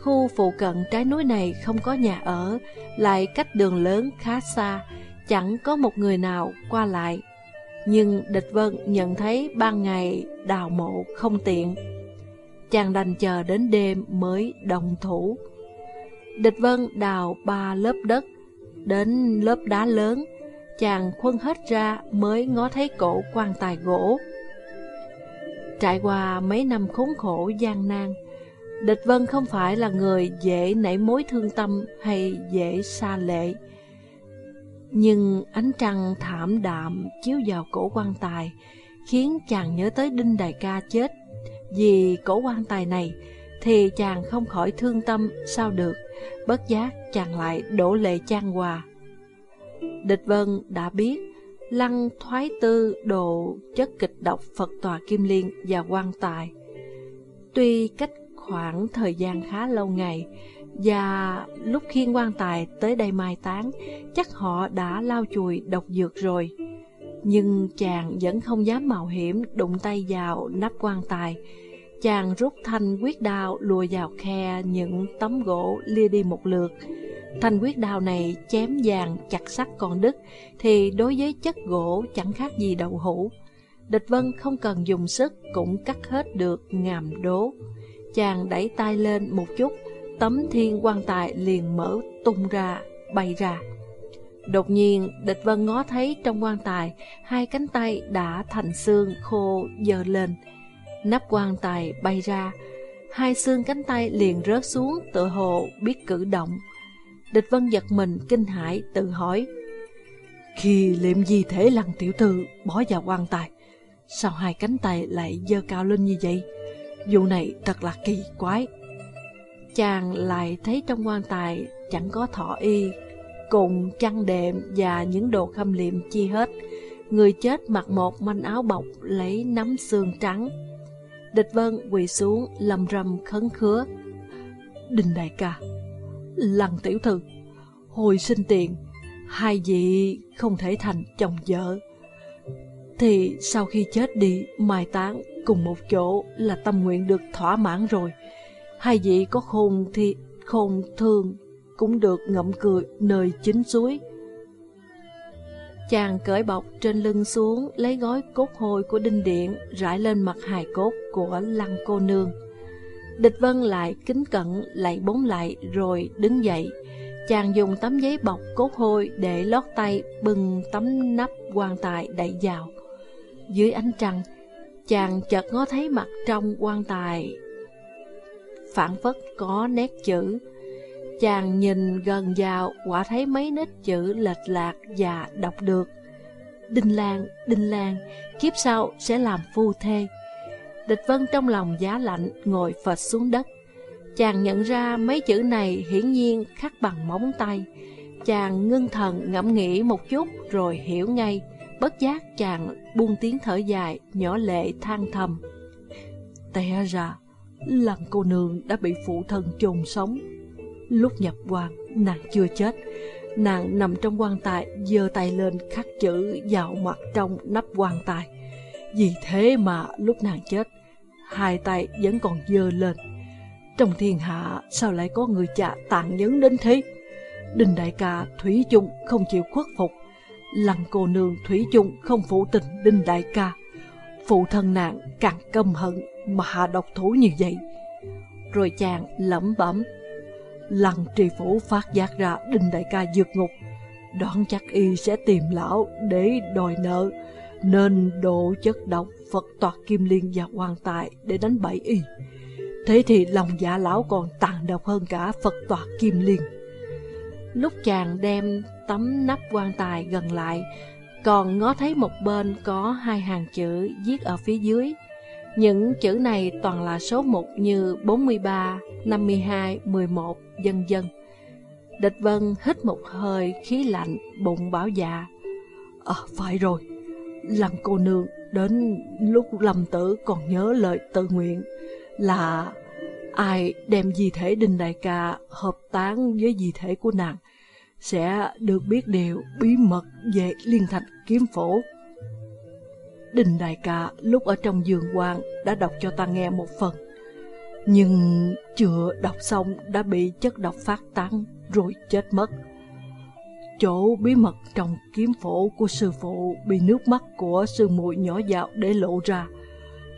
Khu phụ cận trái núi này không có nhà ở, lại cách đường lớn khá xa, chẳng có một người nào qua lại. Nhưng địch vân nhận thấy ban ngày đào mộ không tiện. Chàng đành chờ đến đêm mới đồng thủ. Địch vân đào ba lớp đất Đến lớp đá lớn, chàng khuân hết ra mới ngó thấy cổ quan tài gỗ. Trải qua mấy năm khốn khổ gian nan, Địch Vân không phải là người dễ nảy mối thương tâm hay dễ xa lệ. Nhưng ánh trăng thảm đạm chiếu vào cổ quan tài, khiến chàng nhớ tới Đinh Đại ca chết. Vì cổ quan tài này, thì chàng không khỏi thương tâm sao được bất giác chàng lại đổ lệ chan hòa. Địch Vân đã biết lăng thoái tư đồ chất kịch độc Phật tòa Kim Liên và quan tài. Tuy cách khoảng thời gian khá lâu ngày, và lúc khiên quan tài tới đây mai táng, chắc họ đã lau chùi độc dược rồi. Nhưng chàng vẫn không dám mạo hiểm đụng tay vào nắp quan tài. Chàng rút thanh quyết đao lùa vào khe những tấm gỗ lia đi một lượt. Thanh quyết đao này chém vàng chặt sắt còn đứt, thì đối với chất gỗ chẳng khác gì đậu hũ. Địch Vân không cần dùng sức cũng cắt hết được ngàm đố. Chàng đẩy tay lên một chút, tấm thiên quan tài liền mở tung ra, bay ra. Đột nhiên, địch vân ngó thấy trong quan tài, hai cánh tay đã thành xương khô dơ lên. Nắp quan tài bay ra, hai xương cánh tay liền rớt xuống tự hồ biết cử động. Địch vân giật mình, kinh hãi tự hỏi. Khi liệm di thể lăng tiểu thư bỏ vào quan tài, sao hai cánh tay lại dơ cao lên như vậy? Vụ này thật là kỳ quái. Chàng lại thấy trong quan tài chẳng có thọ y, cùng chăn đệm và những đồ khâm liệm chi hết. Người chết mặc một manh áo bọc lấy nắm xương trắng. Địch Vân quỳ xuống lầm rầm khấn khứa. Đình đại ca, lăng tiểu thư, hồi sinh tiền, hai vị không thể thành chồng vợ. Thì sau khi chết đi, mai táng cùng một chỗ là tâm nguyện được thỏa mãn rồi. Hai vị có khôn thì khôn thương cũng được ngậm cười nơi chính suối. Chàng cởi bọc trên lưng xuống, lấy gói cốt hôi của đinh điện, rải lên mặt hài cốt của lăng cô nương. Địch Vân lại kính cẩn, lại bốn lại, rồi đứng dậy. Chàng dùng tấm giấy bọc cốt hôi để lót tay bưng tấm nắp quan tài đậy vào. Dưới ánh trăng, chàng chợt ngó thấy mặt trong quan tài. Phản phất có nét chữ, Chàng nhìn gần vào, quả thấy mấy nét chữ lệch lạc và đọc được. Đinh Lan, Đinh Lan, kiếp sau sẽ làm phu thê. Địch Vân trong lòng giá lạnh, ngồi phật xuống đất. Chàng nhận ra mấy chữ này hiển nhiên khắc bằng móng tay. Chàng ngưng thần ngẫm nghĩ một chút rồi hiểu ngay. Bất giác chàng buông tiếng thở dài, nhỏ lệ than thầm. Té ra, lần cô nương đã bị phụ thân chôn sống Lúc nhập quan, nàng chưa chết. Nàng nằm trong quan tài, giơ tay lên khắc chữ vào mặt trong nắp quan tài. Vì thế mà lúc nàng chết, hai tay vẫn còn dơ lên. Trong thiên hạ sao lại có người cha tàn nhẫn đến thế? Đinh đại ca Thủy chung không chịu khuất phục. Lăng cô nương Thủy chung không phụ tình Đinh đại ca. Phụ thân nàng càng căm hận mà hạ độc thủ như vậy. Rồi chàng lẩm bẩm Lăng trì phủ phát giác ra Đinh Đại ca dược ngục, đoán chắc y sẽ tìm lão để đòi nợ, nên đổ chất độc Phật toạt kim liên và quan tài để đánh bẫy y. Thế thì lòng dạ lão còn tàn độc hơn cả Phật toạt kim liên. Lúc chàng đem tấm nắp quan tài gần lại, còn ngó thấy một bên có hai hàng chữ viết ở phía dưới. Những chữ này toàn là số mục như 43, 52, 11, dân dân. Địch Vân hít một hơi khí lạnh, bụng bảo dạ. À, phải rồi, lăng cô nương đến lúc lầm tử còn nhớ lời tự nguyện là ai đem di thể Đinh Đại ca hợp tán với di thể của nàng sẽ được biết điều bí mật về liên thạch kiếm phổ. Đình Đại ca lúc ở trong giường quan đã đọc cho ta nghe một phần. Nhưng chưa đọc xong đã bị chất độc phát tán rồi chết mất. Chỗ bí mật trong kiếm phổ của sư phụ bị nước mắt của sư muội nhỏ dạo để lộ ra.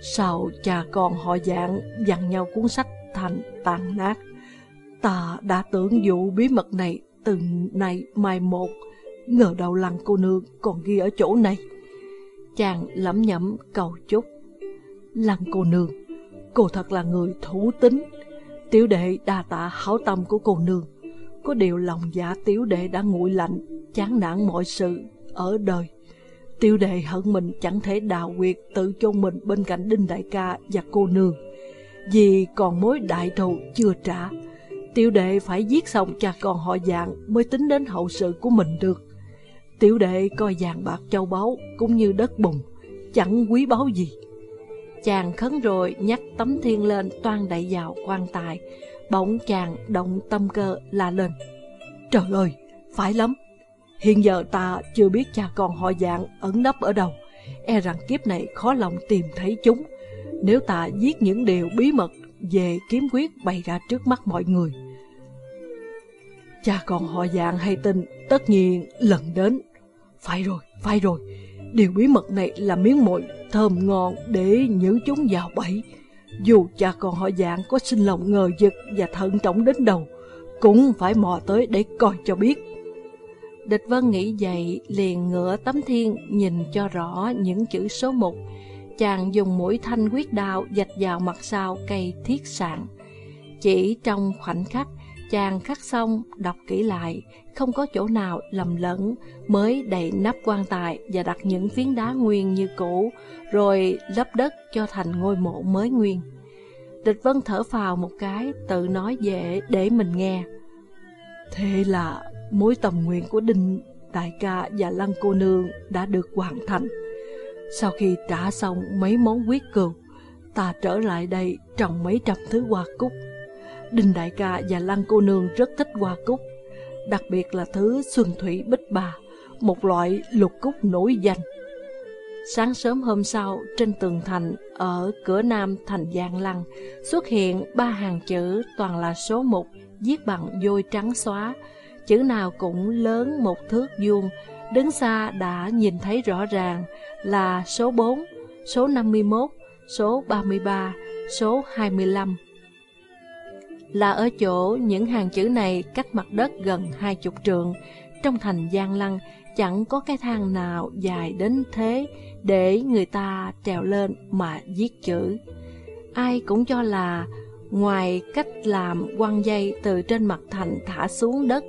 Sao cha con họ dạng dặn nhau cuốn sách thành tàn nát. Ta đã tưởng vụ bí mật này từ nay mai một, ngờ đầu lăng cô nương còn ghi ở chỗ này. Chàng lẩm nhẩm cầu chúc. Lăng cô nương, cô thật là người thủ tính. Tiểu đệ đa tạ hảo tâm của cô nương. Có điều lòng dạ tiểu đệ đã nguội lạnh, chán nản mọi sự ở đời. Tiểu đệ hận mình chẳng thể đào quyệt tự chôn mình bên cạnh Đinh Đại ca và cô nương. Vì còn mối đại thù chưa trả, tiểu đệ phải giết xong cha con họ dạng mới tính đến hậu sự của mình được. Tiểu đệ coi vàng bạc châu báu cũng như đất bùn, chẳng quý báu gì. Chàng khấn rồi nhắc tấm thiên lên toan đậy vào quan tài. Bỗng chàng động tâm cơ la lên. Trời ơi, phải lắm. Hiện giờ ta chưa biết cha con họ dạng ẩn nấp ở đâu. E rằng kiếp này khó lòng tìm thấy chúng. Nếu ta giết những điều bí mật về kiếm quyết bày ra trước mắt mọi người. Cha con họ dạng hay tin tất nhiên lần đến. Phải rồi, phải rồi. Điều bí mật này là miếng mồi thơm ngon để những chúng vào bẫy. Dù cha con họ dạng có sinh lòng ngờ vực và thận trọng đến đầu, cũng phải mò tới để coi cho biết. Địch Vân nghĩ vậy liền ngửa tấm thiên nhìn cho rõ những chữ số một. Chàng dùng mũi thanh quyết đao dạch vào mặt sau cây thiết sạn. Chỉ trong khoảnh khắc, chàng khắc xong, đọc kỹ lại, không có chỗ nào lầm lẫn, mới đậy nắp quan tài và đặt những phiến đá nguyên như cũ, rồi lấp đất cho thành ngôi mộ mới nguyên. Địch Vân thở phào một cái, tự nói dễ để mình nghe. Thế là mối tầm nguyện của Đinh Đại ca và Lăng cô nương đã được hoàn thành. Sau khi trả xong mấy món quyết cừu, ta trở lại đây trồng mấy trăm thứ hoa cúc. Đinh Đại ca và Lăng cô nương rất thích hoa cúc, đặc biệt là thứ xuân thủy bích bà, một loại lục cúc nổi danh. Sáng sớm hôm sau, trên tường thành ở cửa nam thành Giang Lăng xuất hiện ba hàng chữ toàn là số mục viết bằng vôi trắng xóa, chữ nào cũng lớn một thước vuông, đứng xa đã nhìn thấy rõ ràng là số 4, số 51, số 33, số 25. Là ở chỗ những hàng chữ này cách mặt đất gần hai chục trượng, trong thành Giang Lăng chẳng có cái thang nào dài đến thế để người ta trèo lên mà viết chữ. Ai cũng cho là ngoài cách làm quăng dây từ trên mặt thành thả xuống đất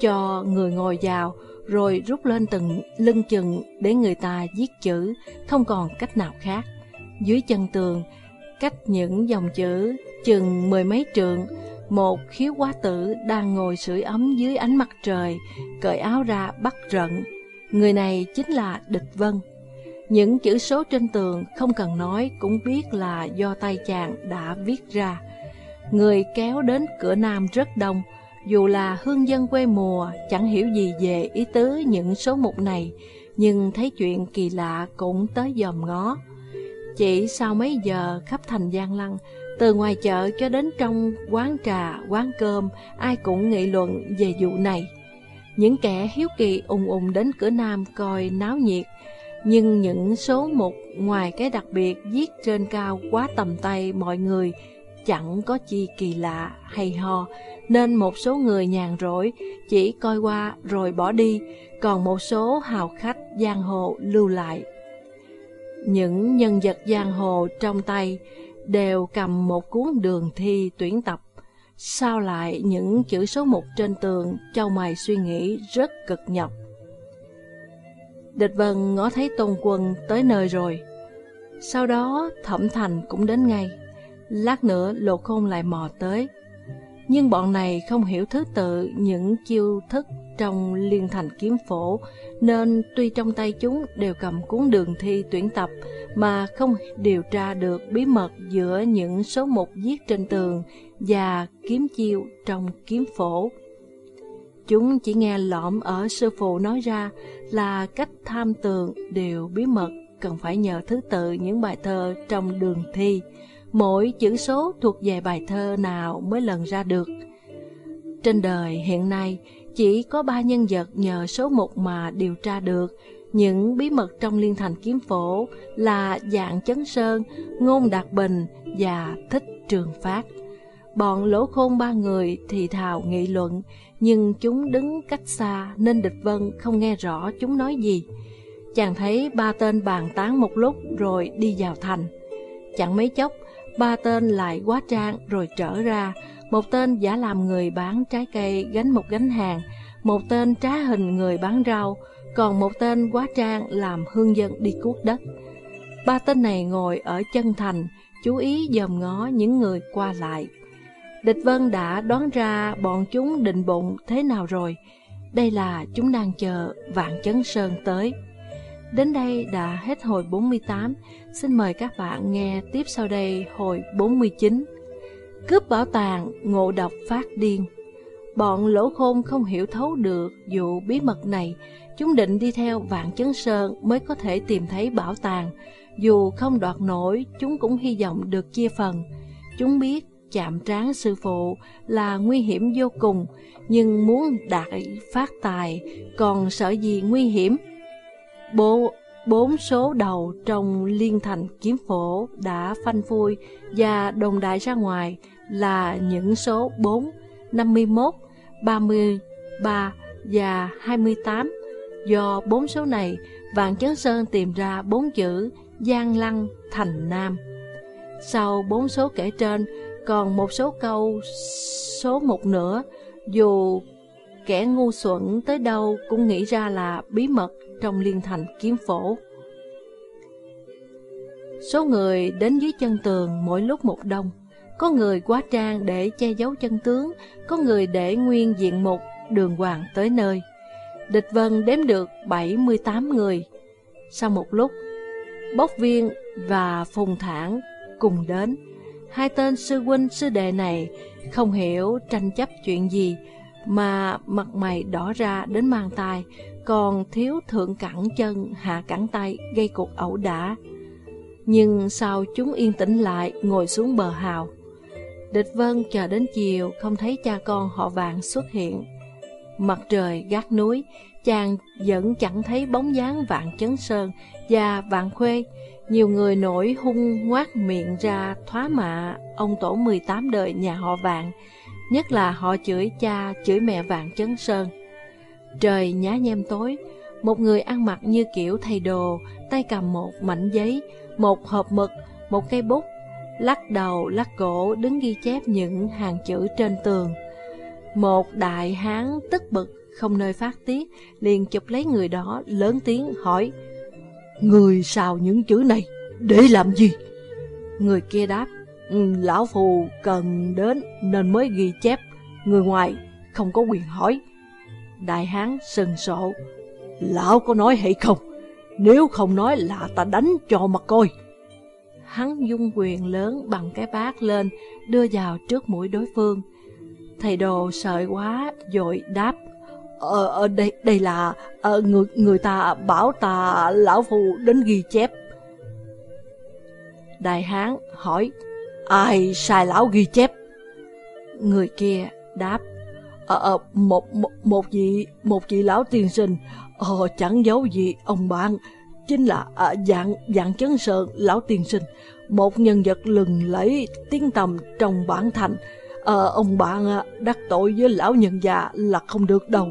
cho người ngồi vào, rồi rút lên từng lưng chừng để người ta viết chữ, không còn cách nào khác. Dưới chân tường, cách những dòng chữ chừng mười mấy trượng, một khiếu quá tử đang ngồi sưởi ấm dưới ánh mặt trời, cởi áo ra bắt rận. Người này chính là Địch Vân. Những chữ số trên tường không cần nói cũng biết là do tay chàng đã viết ra. Người kéo đến cửa nam rất đông, dù là hương dân quê mùa chẳng hiểu gì về ý tứ những số mục này, nhưng thấy chuyện kỳ lạ cũng tới dòm ngó. Chỉ sau mấy giờ khắp thành Giang Lăng, từ ngoài chợ cho đến trong quán trà, quán cơm, ai cũng nghị luận về vụ này. Những kẻ hiếu kỳ ùng ùng đến cửa Nam coi náo nhiệt, nhưng những số mục ngoài cái đặc biệt viết trên cao quá tầm tay mọi người chẳng có chi kỳ lạ hay ho, nên một số người nhàn rỗi chỉ coi qua rồi bỏ đi, còn một số hào khách giang hồ lưu lại. Những nhân vật giang hồ trong tay đều cầm một cuốn đường thi tuyển tập. Sao lại những chữ số một trên tường, châu mày suy nghĩ rất cực nhọc. Địch Vân ngó thấy Tôn Quân tới nơi rồi. Sau đó Thẩm Thành cũng đến ngay. Lát nữa Lộ Khôn lại mò tới. Nhưng bọn này không hiểu thứ tự những chiêu thức trong liên thành kiếm phổ, nên tuy trong tay chúng đều cầm cuốn đường thi tuyển tập mà không điều tra được bí mật giữa những số mục viết trên tường và kiếm chiêu trong kiếm phổ. Chúng chỉ nghe lõm ở sư phụ nói ra là cách tham tường đều bí mật cần phải nhờ thứ tự những bài thơ trong đường thi. Mỗi chữ số thuộc về bài thơ nào mới lần ra được. Trên đời hiện nay, chỉ có ba nhân vật nhờ số một mà điều tra được những bí mật trong liên thành kiếm phổ là dạng chấn sơn, ngôn đạt bình và thích trường phát. Bọn lỗ khôn ba người thì thào nghị luận, nhưng chúng đứng cách xa nên địch vân không nghe rõ chúng nói gì. Chàng thấy ba tên bàn tán một lúc rồi đi vào thành. Chẳng mấy chốc, ba tên lại quá trang rồi trở ra, một tên giả làm người bán trái cây gánh một gánh hàng, một tên trá hình người bán rau, còn một tên quá trang làm hương dân đi cuốc đất. Ba tên này ngồi ở chân thành, chú ý dòm ngó những người qua lại. Địch Vân đã đoán ra bọn chúng định bụng thế nào rồi. Đây là chúng đang chờ Vạn Chấn Sơn tới. Đến đây đã hết hồi 48. Xin mời các bạn nghe tiếp sau đây hồi 49. Cướp bảo tàng, ngộ độc phát điên. Bọn lỗ khôn không hiểu thấu được vụ bí mật này, chúng định đi theo Vạn Chấn Sơn mới có thể tìm thấy bảo tàng. Dù không đoạt nổi, chúng cũng hy vọng được chia phần. Chúng biết chạm trán sư phụ là nguy hiểm vô cùng, nhưng muốn đạt phát tài còn sợ gì nguy hiểm. Bộ bốn số đầu trong liên thành kiếm phổ đã phanh phui và đồng đại ra ngoài là những số 4, 51, 33 và 28. Do bốn số này, Vạn Chấn Sơn tìm ra bốn chữ Giang Lăng Thành Nam. Sau bốn số kể trên, còn một số câu số một nữa dù kẻ ngu xuẩn tới đâu cũng nghĩ ra là bí mật trong liên thành kiếm phổ. Số người đến dưới chân tường mỗi lúc một đông, có người quá trang để che giấu chân tướng, có người để nguyên diện mục đường hoàng tới nơi. Địch Vân đếm được 78 người. Sau một lúc, Bốc Viên và Phùng Thản cùng đến. Hai tên sư huynh sư đệ này không hiểu tranh chấp chuyện gì mà mặt mày đỏ ra đến mang tai, còn thiếu thượng cẳng chân hạ cẳng tay gây cuộc ẩu đả. Nhưng sau chúng yên tĩnh lại ngồi xuống bờ hào. Địch Vân chờ đến chiều không thấy cha con họ vàng xuất hiện. Mặt trời gác núi, chàng vẫn chẳng thấy bóng dáng vạn chấn sơn và vạn khuê. Nhiều người nổi hung ngoác miệng ra thoá mạ ông tổ 18 đời nhà họ vạn, nhất là họ chửi cha, chửi mẹ vạn chấn sơn. Trời nhá nhem tối, một người ăn mặc như kiểu thầy đồ, tay cầm một mảnh giấy, một hộp mực, một cây bút, lắc đầu lắc cổ đứng ghi chép những hàng chữ trên tường. Một đại hán tức bực không nơi phát tiết, liền chụp lấy người đó lớn tiếng hỏi Người sao những chữ này để làm gì? Người kia đáp ừ, Lão Phù cần đến nên mới ghi chép Người ngoài không có quyền hỏi Đại hán sừng sộ Lão có nói hay không? Nếu không nói là ta đánh cho mà coi. Hắn dung quyền lớn bằng cái bát lên Đưa vào trước mũi đối phương. Thầy đồ sợ quá dội đáp Ờ, ờ đây, đây là ờ, người, người ta bảo ta lão phù đến ghi chép. Đại hán hỏi Ai sai lão ghi chép? Người kia đáp ờ, một, một, một vị một vị lão tiên sinh. Ờ, chẳng giấu gì ông bạn. Chính là à, dạng dạng chấn sơn lão tiên sinh. Một nhân vật lừng lẫy tiếng tầm trong bản thành. Ờ, ông bạn à, đắc tội với lão nhân già là không được đâu.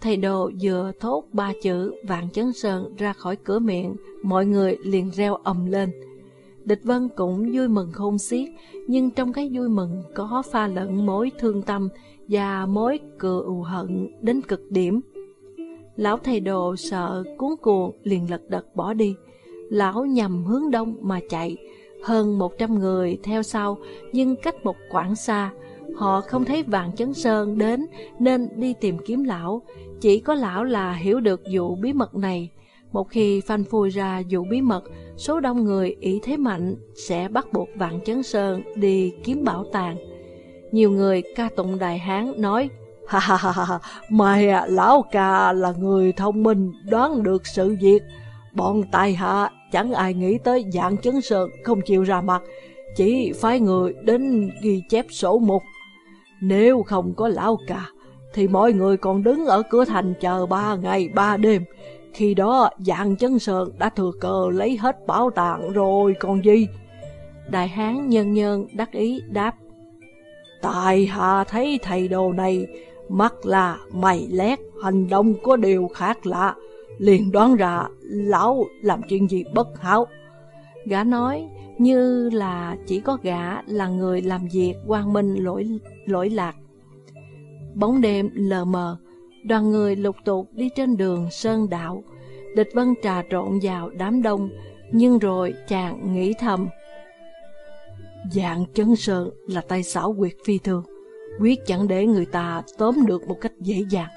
Thầy đồ vừa thốt ba chữ vạn chấn sơn ra khỏi cửa miệng mọi người liền reo ầm lên. Địch vân cũng vui mừng khôn xiết nhưng trong cái vui mừng có pha lẫn mối thương tâm và mối cừu hận đến cực điểm Lão thầy đồ sợ cuốn cuồng liền lật đật bỏ đi. Lão nhằm hướng đông mà chạy, hơn một trăm người theo sau, nhưng cách một quãng xa. Họ không thấy vàng chấn sơn đến nên đi tìm kiếm lão. Chỉ có lão là hiểu được vụ bí mật này. Một khi phanh phui ra vụ bí mật, số đông người ý thế mạnh sẽ bắt buộc vạn chấn sơn đi kiếm bảo tàng. Nhiều người ca tụng đại hán nói Ha ha ha ha, mày lão ca là người thông minh, đoán được sự việc. Bọn tài hạ chẳng ai nghĩ tới dạng chấn sơn không chịu ra mặt, chỉ phái người đến ghi chép sổ mục. Nếu không có lão ca, thì mọi người còn đứng ở cửa thành chờ ba ngày ba đêm. Khi đó dạng chấn sơn đã thừa cờ lấy hết bảo tàng rồi còn gì. Đại hán nhân nhân đắc ý đáp tại hạ thấy thầy đồ này Mắt là mày lét, hành động có điều khác lạ, liền đoán ra lão làm chuyện gì bất hảo. Gã nói như là chỉ có gã là người làm việc quang minh lỗi lỗi lạc. Bóng đêm lờ mờ, đoàn người lục tục đi trên đường sơn đạo. Địch vân trà trộn vào đám đông, nhưng rồi chàng nghĩ thầm. Dạng chấn sơn là tay xảo quyệt phi thường quyết chẳng để người ta tóm được một cách dễ dàng.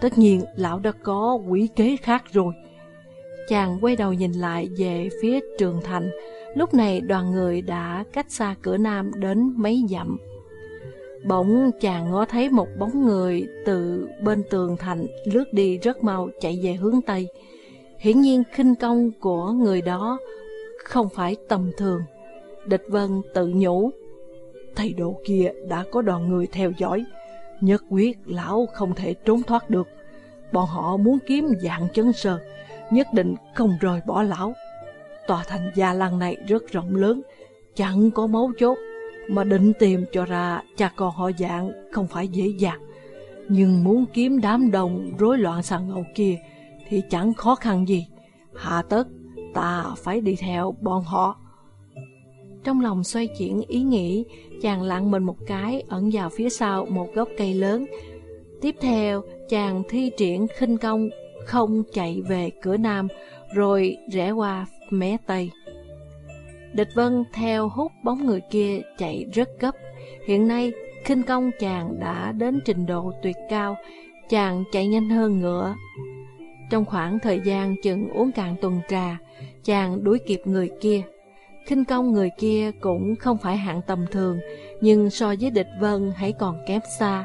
Tất nhiên, lão đã có quỷ kế khác rồi. Chàng quay đầu nhìn lại về phía trường thành. Lúc này đoàn người đã cách xa cửa nam đến mấy dặm. Bỗng chàng ngó thấy một bóng người từ bên tường thành lướt đi rất mau chạy về hướng Tây. Hiển nhiên khinh công của người đó không phải tầm thường. Địch Vân tự nhủ. Thầy đồ kia đã có đoàn người theo dõi. Nhất quyết lão không thể trốn thoát được. Bọn họ muốn kiếm dạng chấn sơn, nhất định không rời bỏ lão. Tòa thành Gia Lăng này rất rộng lớn, chẳng có mấu chốt, mà định tìm cho ra cha con họ dạng không phải dễ dàng. Nhưng muốn kiếm đám đồng rối loạn sàn ngầu kia thì chẳng khó khăn gì. Hạ tất, ta phải đi theo bọn họ. Trong lòng xoay chuyển ý nghĩ, chàng lặng mình một cái ẩn vào phía sau một gốc cây lớn. Tiếp theo, chàng thi triển khinh công không chạy về cửa nam, rồi rẽ qua mé tây. Địch Vân theo hút bóng người kia chạy rất gấp. Hiện nay, khinh công chàng đã đến trình độ tuyệt cao, chàng chạy nhanh hơn ngựa. Trong khoảng thời gian chừng uống cạn tuần trà, chàng đuổi kịp người kia khinh công người kia cũng không phải hạng tầm thường, nhưng so với địch vân hãy còn kém xa.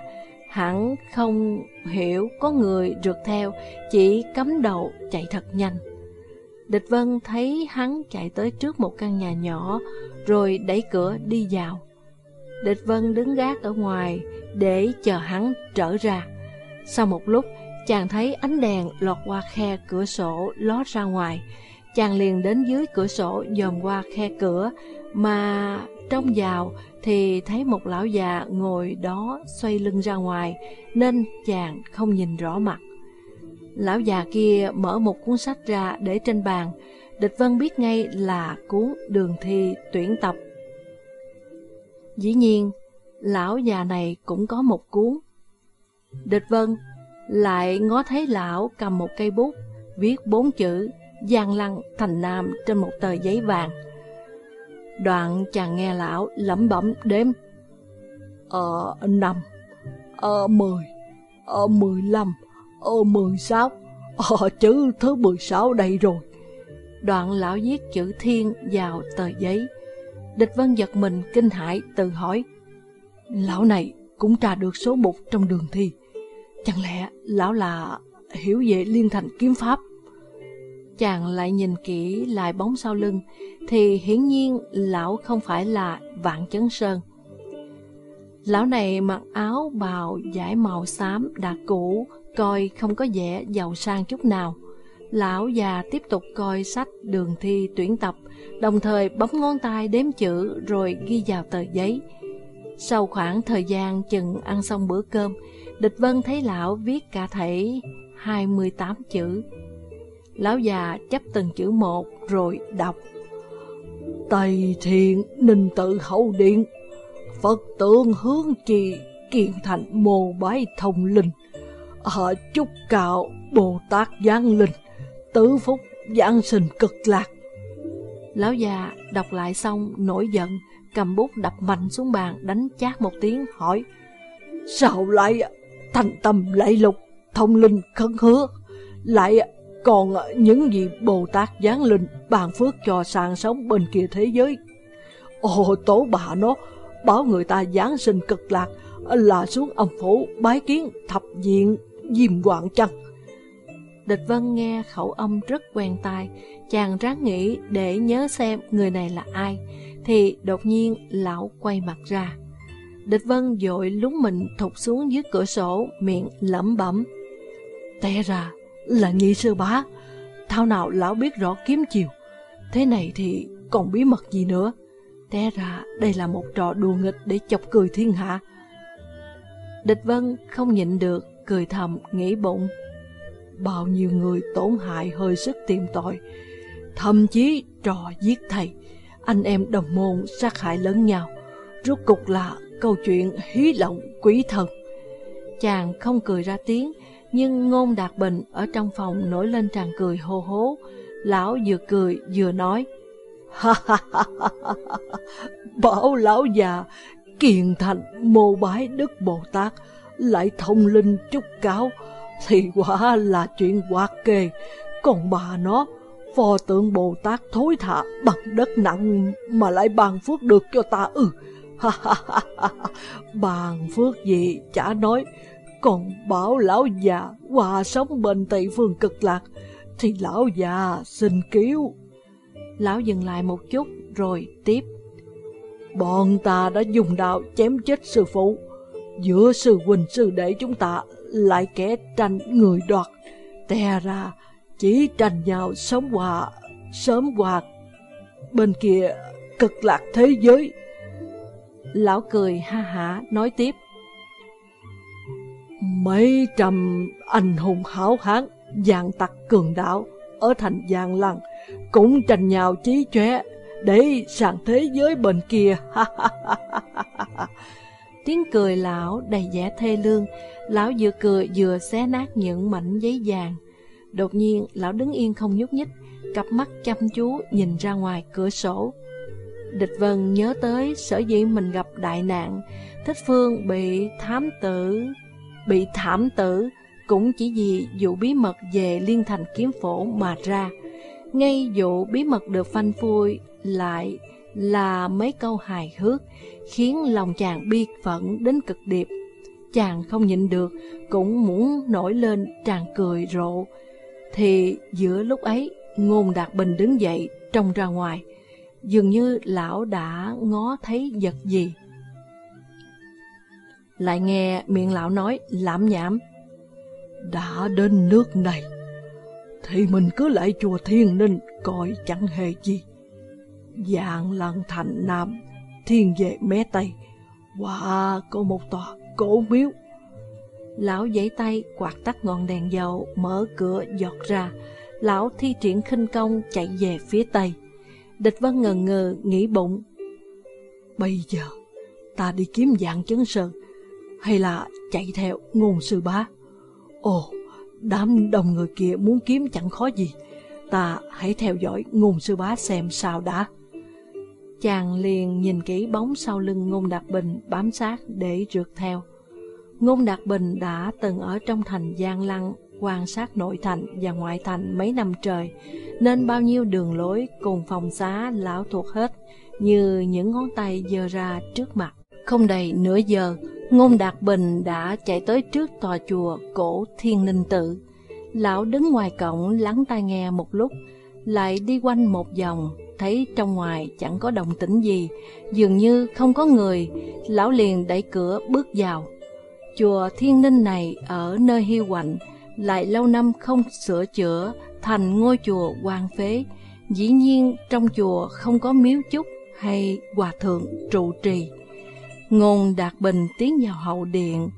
Hẳn không hiểu có người rượt theo, chỉ cắm đầu chạy thật nhanh. Địch Vân thấy hắn chạy tới trước một căn nhà nhỏ, rồi đẩy cửa đi vào. Địch Vân đứng gác ở ngoài để chờ hắn trở ra. Sau một lúc, chàng thấy ánh đèn lọt qua khe cửa sổ ló ra ngoài. Chàng liền đến dưới cửa sổ dòm qua khe cửa, mà trong vào thì thấy một lão già ngồi đó xoay lưng ra ngoài, nên chàng không nhìn rõ mặt. Lão già kia mở một cuốn sách ra để trên bàn, Địch Vân biết ngay là cuốn đường thi tuyển tập. Dĩ nhiên, lão già này cũng có một cuốn. Địch Vân lại ngó thấy lão cầm một cây bút, viết bốn chữ gian Lăng Thành Nam trên một tờ giấy vàng. Đoạn chàng nghe lão lẩm bẩm đếm. Ờ, năm, ờ, mười, ờ, mười lăm, ờ, mười sáu, ờ, chữ thứ mười sáu đây rồi. Đoạn lão viết chữ thiên vào tờ giấy. Địch Vân giật mình kinh hãi tự hỏi. Lão này cũng tra được số mục trong đường thi. Chẳng lẽ lão là hiểu về liên thành kiếm pháp? Chàng lại nhìn kỹ lại bóng sau lưng, thì hiển nhiên lão không phải là Vạn Chấn Sơn. Lão này mặc áo bào giải màu xám đã cũ, coi không có vẻ giàu sang chút nào. Lão già tiếp tục coi sách đường thi tuyển tập, đồng thời bấm ngón tay đếm chữ rồi ghi vào tờ giấy. Sau khoảng thời gian chừng ăn xong bữa cơm, Địch Vân thấy lão viết cả thảy 28 chữ. Lão già chấp từng chữ một rồi đọc. Tây thiện ninh tự hậu điện, Phật tượng hướng trì kiện thành mồ bái thông linh. Ở chúc cạo Bồ Tát Giáng Linh, tứ phúc giáng sinh cực lạc. Lão già đọc lại xong nổi giận, cầm bút đập mạnh xuống bàn đánh chát một tiếng hỏi Sao lại thành tâm lạy lục, thông linh khấn hứa, lại còn ờ, những gì Bồ Tát giáng linh bàn phước cho sang sống bên kia thế giới. Ồ, tổ bà nó, bảo người ta giáng sinh cực lạc ờ, là xuống âm phủ bái kiến thập diện diêm quạng chăng. Địch Vân nghe khẩu âm rất quen tai, chàng ráng nghĩ để nhớ xem người này là ai, thì đột nhiên lão quay mặt ra. Địch Vân dội lúng mình thụt xuống dưới cửa sổ, miệng lẩm bẩm. Té ra là nhị sư bá, thao nào lão biết rõ kiếm chiều. Thế này thì còn bí mật gì nữa? Té ra đây là một trò đùa nghịch để chọc cười thiên hạ. Địch Vân không nhịn được, cười thầm, nghĩ bụng. Bao nhiêu người tổn hại hơi sức tìm tội, thậm chí trò giết thầy, anh em đồng môn sát hại lẫn nhau. Rốt cục là câu chuyện hí lộng quý thần. Chàng không cười ra tiếng, nhưng ngôn đạt bình ở trong phòng nổi lên tràn cười hô hố. Lão vừa cười vừa nói, ha ha ha ha bảo lão già kiền thành mô bái Đức Bồ Tát lại thông linh trúc cáo thì quả là chuyện quá kề. Còn bà nó, phò tượng Bồ Tát thối thả bằng đất nặng mà lại bàn phước được cho ta ư. Ừ Bàn phước gì chả nói, còn bảo lão già qua sống bên Tây Phương cực lạc, thì lão già xin cứu. Lão dừng lại một chút rồi tiếp. Bọn ta đã dùng đạo chém chết sư phụ, giữa sư huynh sư đệ chúng ta lại kẻ tranh người đoạt, tè ra chỉ tranh nhau sống hòa, sớm hòa bên kia cực lạc thế giới. Lão cười ha hả nói tiếp. Mấy trăm anh hùng hảo hán, dạng tặc cường đạo ở thành Giang Lăng cũng tranh nhau chí chóe để sang thế giới bên kia. Tiếng cười lão đầy vẻ thê lương, lão vừa cười vừa xé nát những mảnh giấy vàng. Đột nhiên, lão đứng yên không nhúc nhích, cặp mắt chăm chú nhìn ra ngoài cửa sổ. Địch Vân nhớ tới sở dĩ mình gặp đại nạn, Thích Phương bị thám tử, bị thảm tử, cũng chỉ vì vụ bí mật về liên thành kiếm phổ mà ra. Ngay vụ bí mật được phanh phui lại là mấy câu hài hước, khiến lòng chàng bi phẫn đến cực điệp. Chàng không nhịn được, cũng muốn nổi lên tràn cười rộ. Thì giữa lúc ấy, Ngôn Đạt Bình đứng dậy, trông ra ngoài. Dường như lão đã ngó thấy vật gì. Lại nghe miệng lão nói lãm nhảm. Đã đến nước này, thì mình cứ lại chùa Thiên Ninh coi chẳng hề gì. Dạng lăng thành Nam, thiên về mé Tây, wow, có một tòa cổ miếu. Lão giãy tay quạt tắt ngọn đèn dầu, mở cửa giọt ra. Lão thi triển khinh công chạy về phía Tây. Địch Vân ngần ngừ nghĩ bụng. Bây giờ, ta đi kiếm dạng chấn sơn, hay là chạy theo ngôn sư bá? Ồ, đám đông người kia muốn kiếm chẳng khó gì. Ta hãy theo dõi ngôn sư bá xem sao đã. Chàng liền nhìn kỹ bóng sau lưng Ngôn Đạt Bình bám sát để rượt theo. Ngôn Đạt Bình đã từng ở trong thành Giang Lăng quan sát nội thành và ngoại thành mấy năm trời, nên bao nhiêu đường lối cùng phòng xá lão thuộc hết, như những ngón tay giơ ra trước mặt. Không đầy nửa giờ, Ngôn Đạt Bình đã chạy tới trước tòa chùa cổ Thiên Ninh Tự. Lão đứng ngoài cổng lắng tai nghe một lúc, lại đi quanh một vòng, thấy trong ngoài chẳng có động tĩnh gì, dường như không có người, lão liền đẩy cửa bước vào. Chùa Thiên Ninh này ở nơi hiu quạnh, lại lâu năm không sửa chữa thành ngôi chùa hoang phế. Dĩ nhiên trong chùa không có miếu chúc hay hòa thượng trụ trì. Ngôn Đạt Bình tiến vào hậu điện,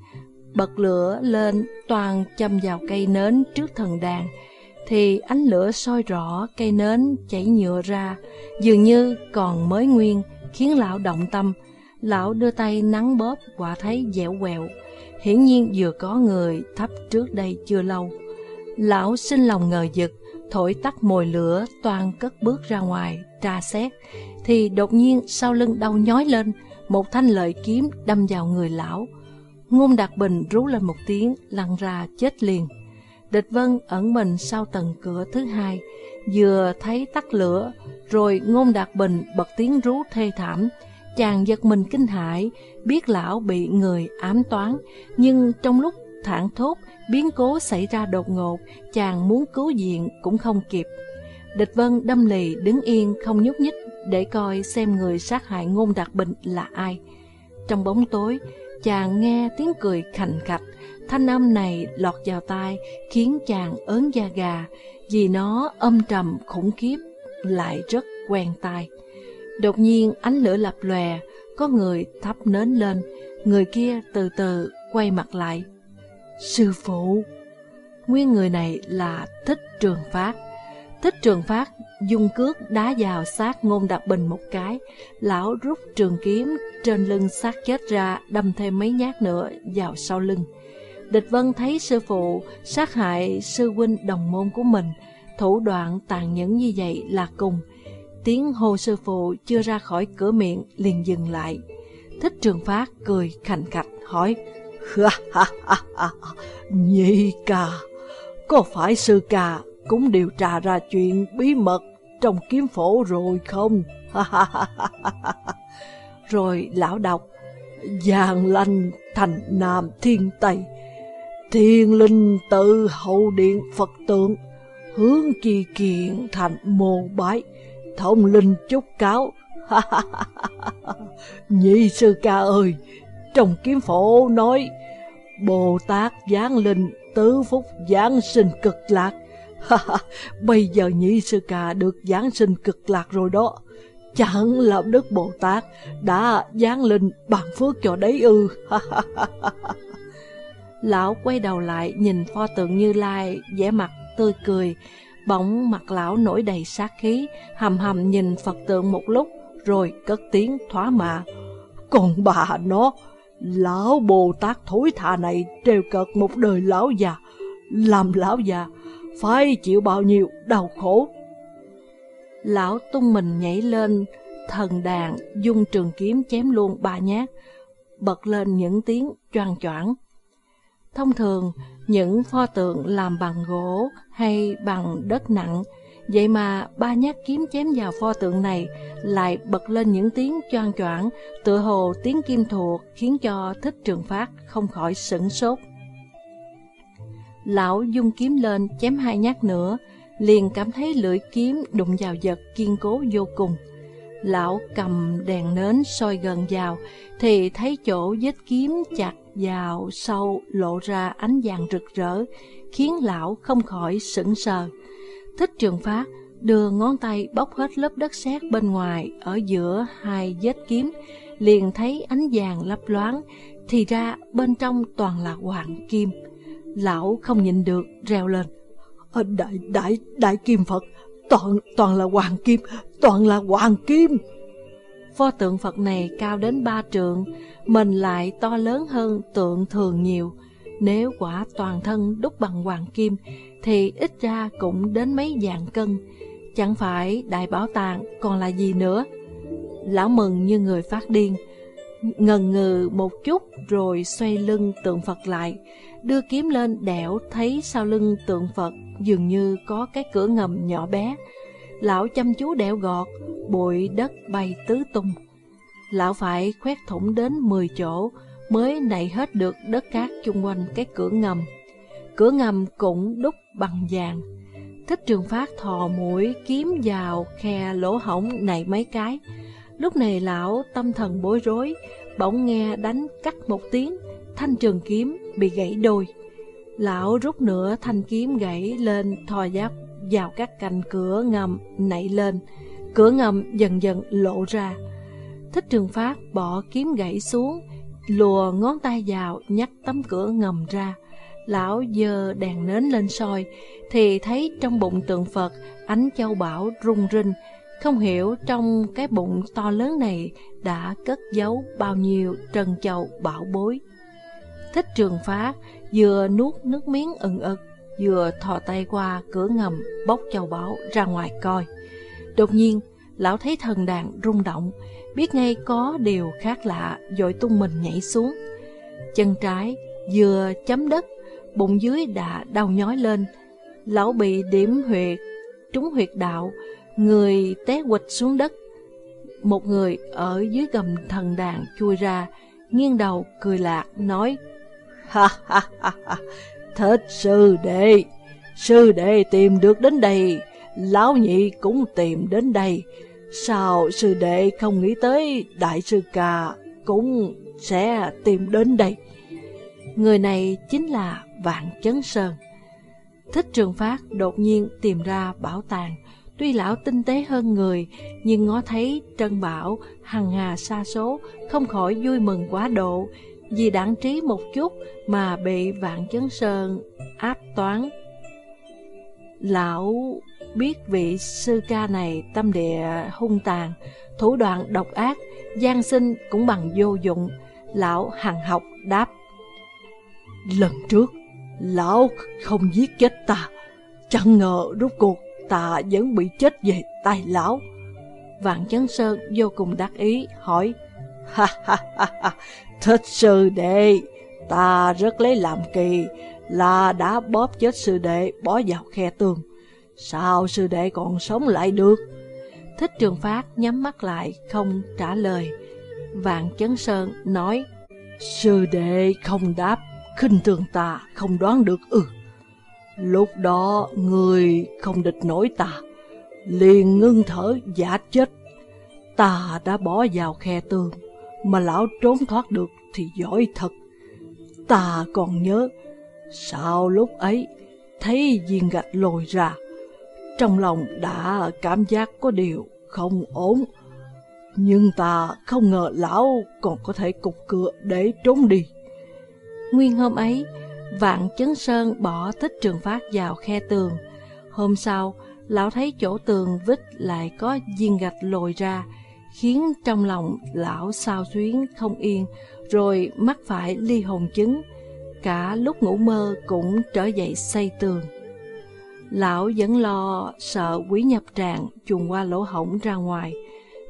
bật lửa lên toàn châm vào cây nến trước thần đàn, thì ánh lửa soi rõ cây nến chảy nhựa ra, dường như còn mới nguyên, khiến lão động tâm. Lão đưa tay nắng bóp quả thấy dẻo quẹo, hiển nhiên vừa có người thắp trước đây chưa lâu. Lão sinh lòng ngờ vực, thổi tắt mồi lửa toàn cất bước ra ngoài, tra xét, thì đột nhiên sau lưng đau nhói lên, một thanh lợi kiếm đâm vào người lão. Ngôn Đạt Bình rú lên một tiếng, lăn ra chết liền. Địch Vân ẩn mình sau tầng cửa thứ hai, vừa thấy tắt lửa, rồi Ngôn Đạt Bình bật tiếng rú thê thảm. Chàng giật mình kinh hãi, biết lão bị người ám toán, nhưng trong lúc thảng thốt, biến cố xảy ra đột ngột, chàng muốn cứu diện cũng không kịp. Địch Vân đâm lì đứng yên không nhúc nhích để coi xem người sát hại Ngôn Đạt Bình là ai. Trong bóng tối, chàng nghe tiếng cười khành khạch, thanh âm này lọt vào tai khiến chàng ớn da gà, vì nó âm trầm khủng khiếp, lại rất quen tai. Đột nhiên ánh lửa lập lòe, có người thắp nến lên, người kia từ từ quay mặt lại. Sư phụ! Nguyên người này là Thích Trường Phát. Thích Trường Phát dung cước đá vào sát ngôn đạt bình một cái, lão rút trường kiếm trên lưng sát chết ra đâm thêm mấy nhát nữa vào sau lưng. Địch Vân thấy sư phụ sát hại sư huynh đồng môn của mình, thủ đoạn tàn nhẫn như vậy là cùng. Tiếng hô sư phụ chưa ra khỏi cửa miệng liền dừng lại. Thích Trường Phát cười khành khạch hỏi, Nhị ca, có phải sư ca cũng điều tra ra chuyện bí mật trong kiếm phổ rồi không? Rồi lão đọc, Giang lanh thành Nam Thiên Tây, Thiên linh tự hậu điện Phật tượng, hướng chi kiện thành mồ bái, thông linh chúc cáo. Nhị sư ca ơi, trong kiếm phổ nói, Bồ Tát giáng linh tứ phúc giáng sinh cực lạc. Bây giờ nhị sư ca được giáng sinh cực lạc rồi đó. Chẳng là Đức Bồ Tát đã giáng linh bằng phước cho đấy ư. lão quay đầu lại nhìn pho tượng Như Lai, vẻ mặt tươi cười. Bỗng mặt lão nổi đầy sát khí, hầm hầm nhìn Phật tượng một lúc, rồi cất tiếng thoá mạ. Còn bà nó, lão Bồ Tát thối thà này treo cợt một đời lão già, làm lão già phải chịu bao nhiêu đau khổ. Lão tung mình nhảy lên, thần đàn dung trường kiếm chém luôn ba nhát, bật lên những tiếng choang choảng. Thông thường, những pho tượng làm bằng gỗ hay bằng đất nặng, vậy mà ba nhát kiếm chém vào pho tượng này lại bật lên những tiếng choang choảng, tựa hồ tiếng kim thuộc khiến cho thích trường phát không khỏi sửng sốt. Lão dung kiếm lên chém hai nhát nữa, liền cảm thấy lưỡi kiếm đụng vào vật kiên cố vô cùng. Lão cầm đèn nến soi gần vào, thì thấy chỗ vết kiếm chặt vào sâu lộ ra ánh vàng rực rỡ, khiến lão không khỏi sững sờ. Thích trường phát đưa ngón tay bóc hết lớp đất sét bên ngoài ở giữa hai vết kiếm, liền thấy ánh vàng lấp loáng, thì ra bên trong toàn là hoàng kim. Lão không nhìn được, reo lên. Ờ, đại, đại, đại kim Phật, toàn, toàn là hoàng kim, toàn là hoàng kim. Pho tượng Phật này cao đến ba trượng, mình lại to lớn hơn tượng thường nhiều. Nếu quả toàn thân đúc bằng hoàng kim, thì ít ra cũng đến mấy dạng cân. Chẳng phải đại bảo tàng còn là gì nữa. Lão mừng như người phát điên, ngần ngừ một chút rồi xoay lưng tượng Phật lại, đưa kiếm lên đẻo thấy sau lưng tượng Phật dường như có cái cửa ngầm nhỏ bé. Lão chăm chú đẽo gọt, bụi đất bay tứ tung. Lão phải khoét thủng đến 10 chỗ mới nảy hết được đất cát chung quanh cái cửa ngầm. Cửa ngầm cũng đúc bằng vàng. Thích trường phát thò mũi kiếm vào khe lỗ hổng này mấy cái. Lúc này lão tâm thần bối rối, bỗng nghe đánh cắt một tiếng, thanh trường kiếm bị gãy đôi. Lão rút nửa thanh kiếm gãy lên thò giáp vào các cành cửa ngầm nảy lên. Cửa ngầm dần dần lộ ra. Thích trường phát bỏ kiếm gãy xuống, lùa ngón tay vào nhắc tấm cửa ngầm ra. Lão dơ đèn nến lên soi, thì thấy trong bụng tượng Phật ánh châu bảo rung rinh, không hiểu trong cái bụng to lớn này đã cất giấu bao nhiêu trần châu bảo bối. Thích trường phá vừa nuốt nước miếng ừng ực, vừa thò tay qua cửa ngầm bốc châu bảo ra ngoài coi. Đột nhiên, lão thấy thần đàn rung động, biết ngay có điều khác lạ, dội tung mình nhảy xuống. Chân trái vừa chấm đất, bụng dưới đã đau nhói lên. Lão bị điểm huyệt, trúng huyệt đạo, người té quịch xuống đất. Một người ở dưới gầm thần đàn chui ra, nghiêng đầu cười lạc nói: "Ha ha ha ha, thích sư đệ, sư đệ tìm được đến đây, lão nhị cũng tìm đến đây." Sao sư đệ không nghĩ tới đại sư ca cũng sẽ tìm đến đây? Người này chính là Vạn Chấn Sơn. Thích Trường Phát đột nhiên tìm ra bảo tàng. Tuy lão tinh tế hơn người, nhưng ngó thấy Trân Bảo hằng hà xa số, không khỏi vui mừng quá độ, vì đảng trí một chút mà bị Vạn Chấn Sơn áp toán. Lão biết vị sư ca này tâm địa hung tàn, thủ đoạn độc ác, gian sinh cũng bằng vô dụng. Lão hằng học đáp. Lần trước, lão không giết chết ta, chẳng ngờ rốt cuộc ta vẫn bị chết về tay lão. Vạn Chấn Sơn vô cùng đắc ý, hỏi, Ha ha ha ha, thích sư đệ, ta rất lấy làm kỳ là đã bóp chết sư đệ bỏ vào khe tường. Sao sư đệ còn sống lại được? Thích trường phát nhắm mắt lại, không trả lời. Vạn Chấn Sơn nói, Sư đệ không đáp, khinh thường ta không đoán được ư. Lúc đó người không địch nổi ta, liền ngưng thở giả chết. Ta đã bỏ vào khe tường, mà lão trốn thoát được thì giỏi thật. Ta còn nhớ, sau lúc ấy thấy viên gạch lồi ra, trong lòng đã cảm giác có điều không ổn. Nhưng ta không ngờ lão còn có thể cục cửa để trốn đi. Nguyên hôm ấy, Vạn Chấn Sơn bỏ tích trường phát vào khe tường. Hôm sau, lão thấy chỗ tường vít lại có viên gạch lồi ra, khiến trong lòng lão sao xuyến không yên, rồi mắc phải ly hồn chứng. Cả lúc ngủ mơ cũng trở dậy xây tường. Lão vẫn lo sợ quý nhập tràng chuồn qua lỗ hổng ra ngoài,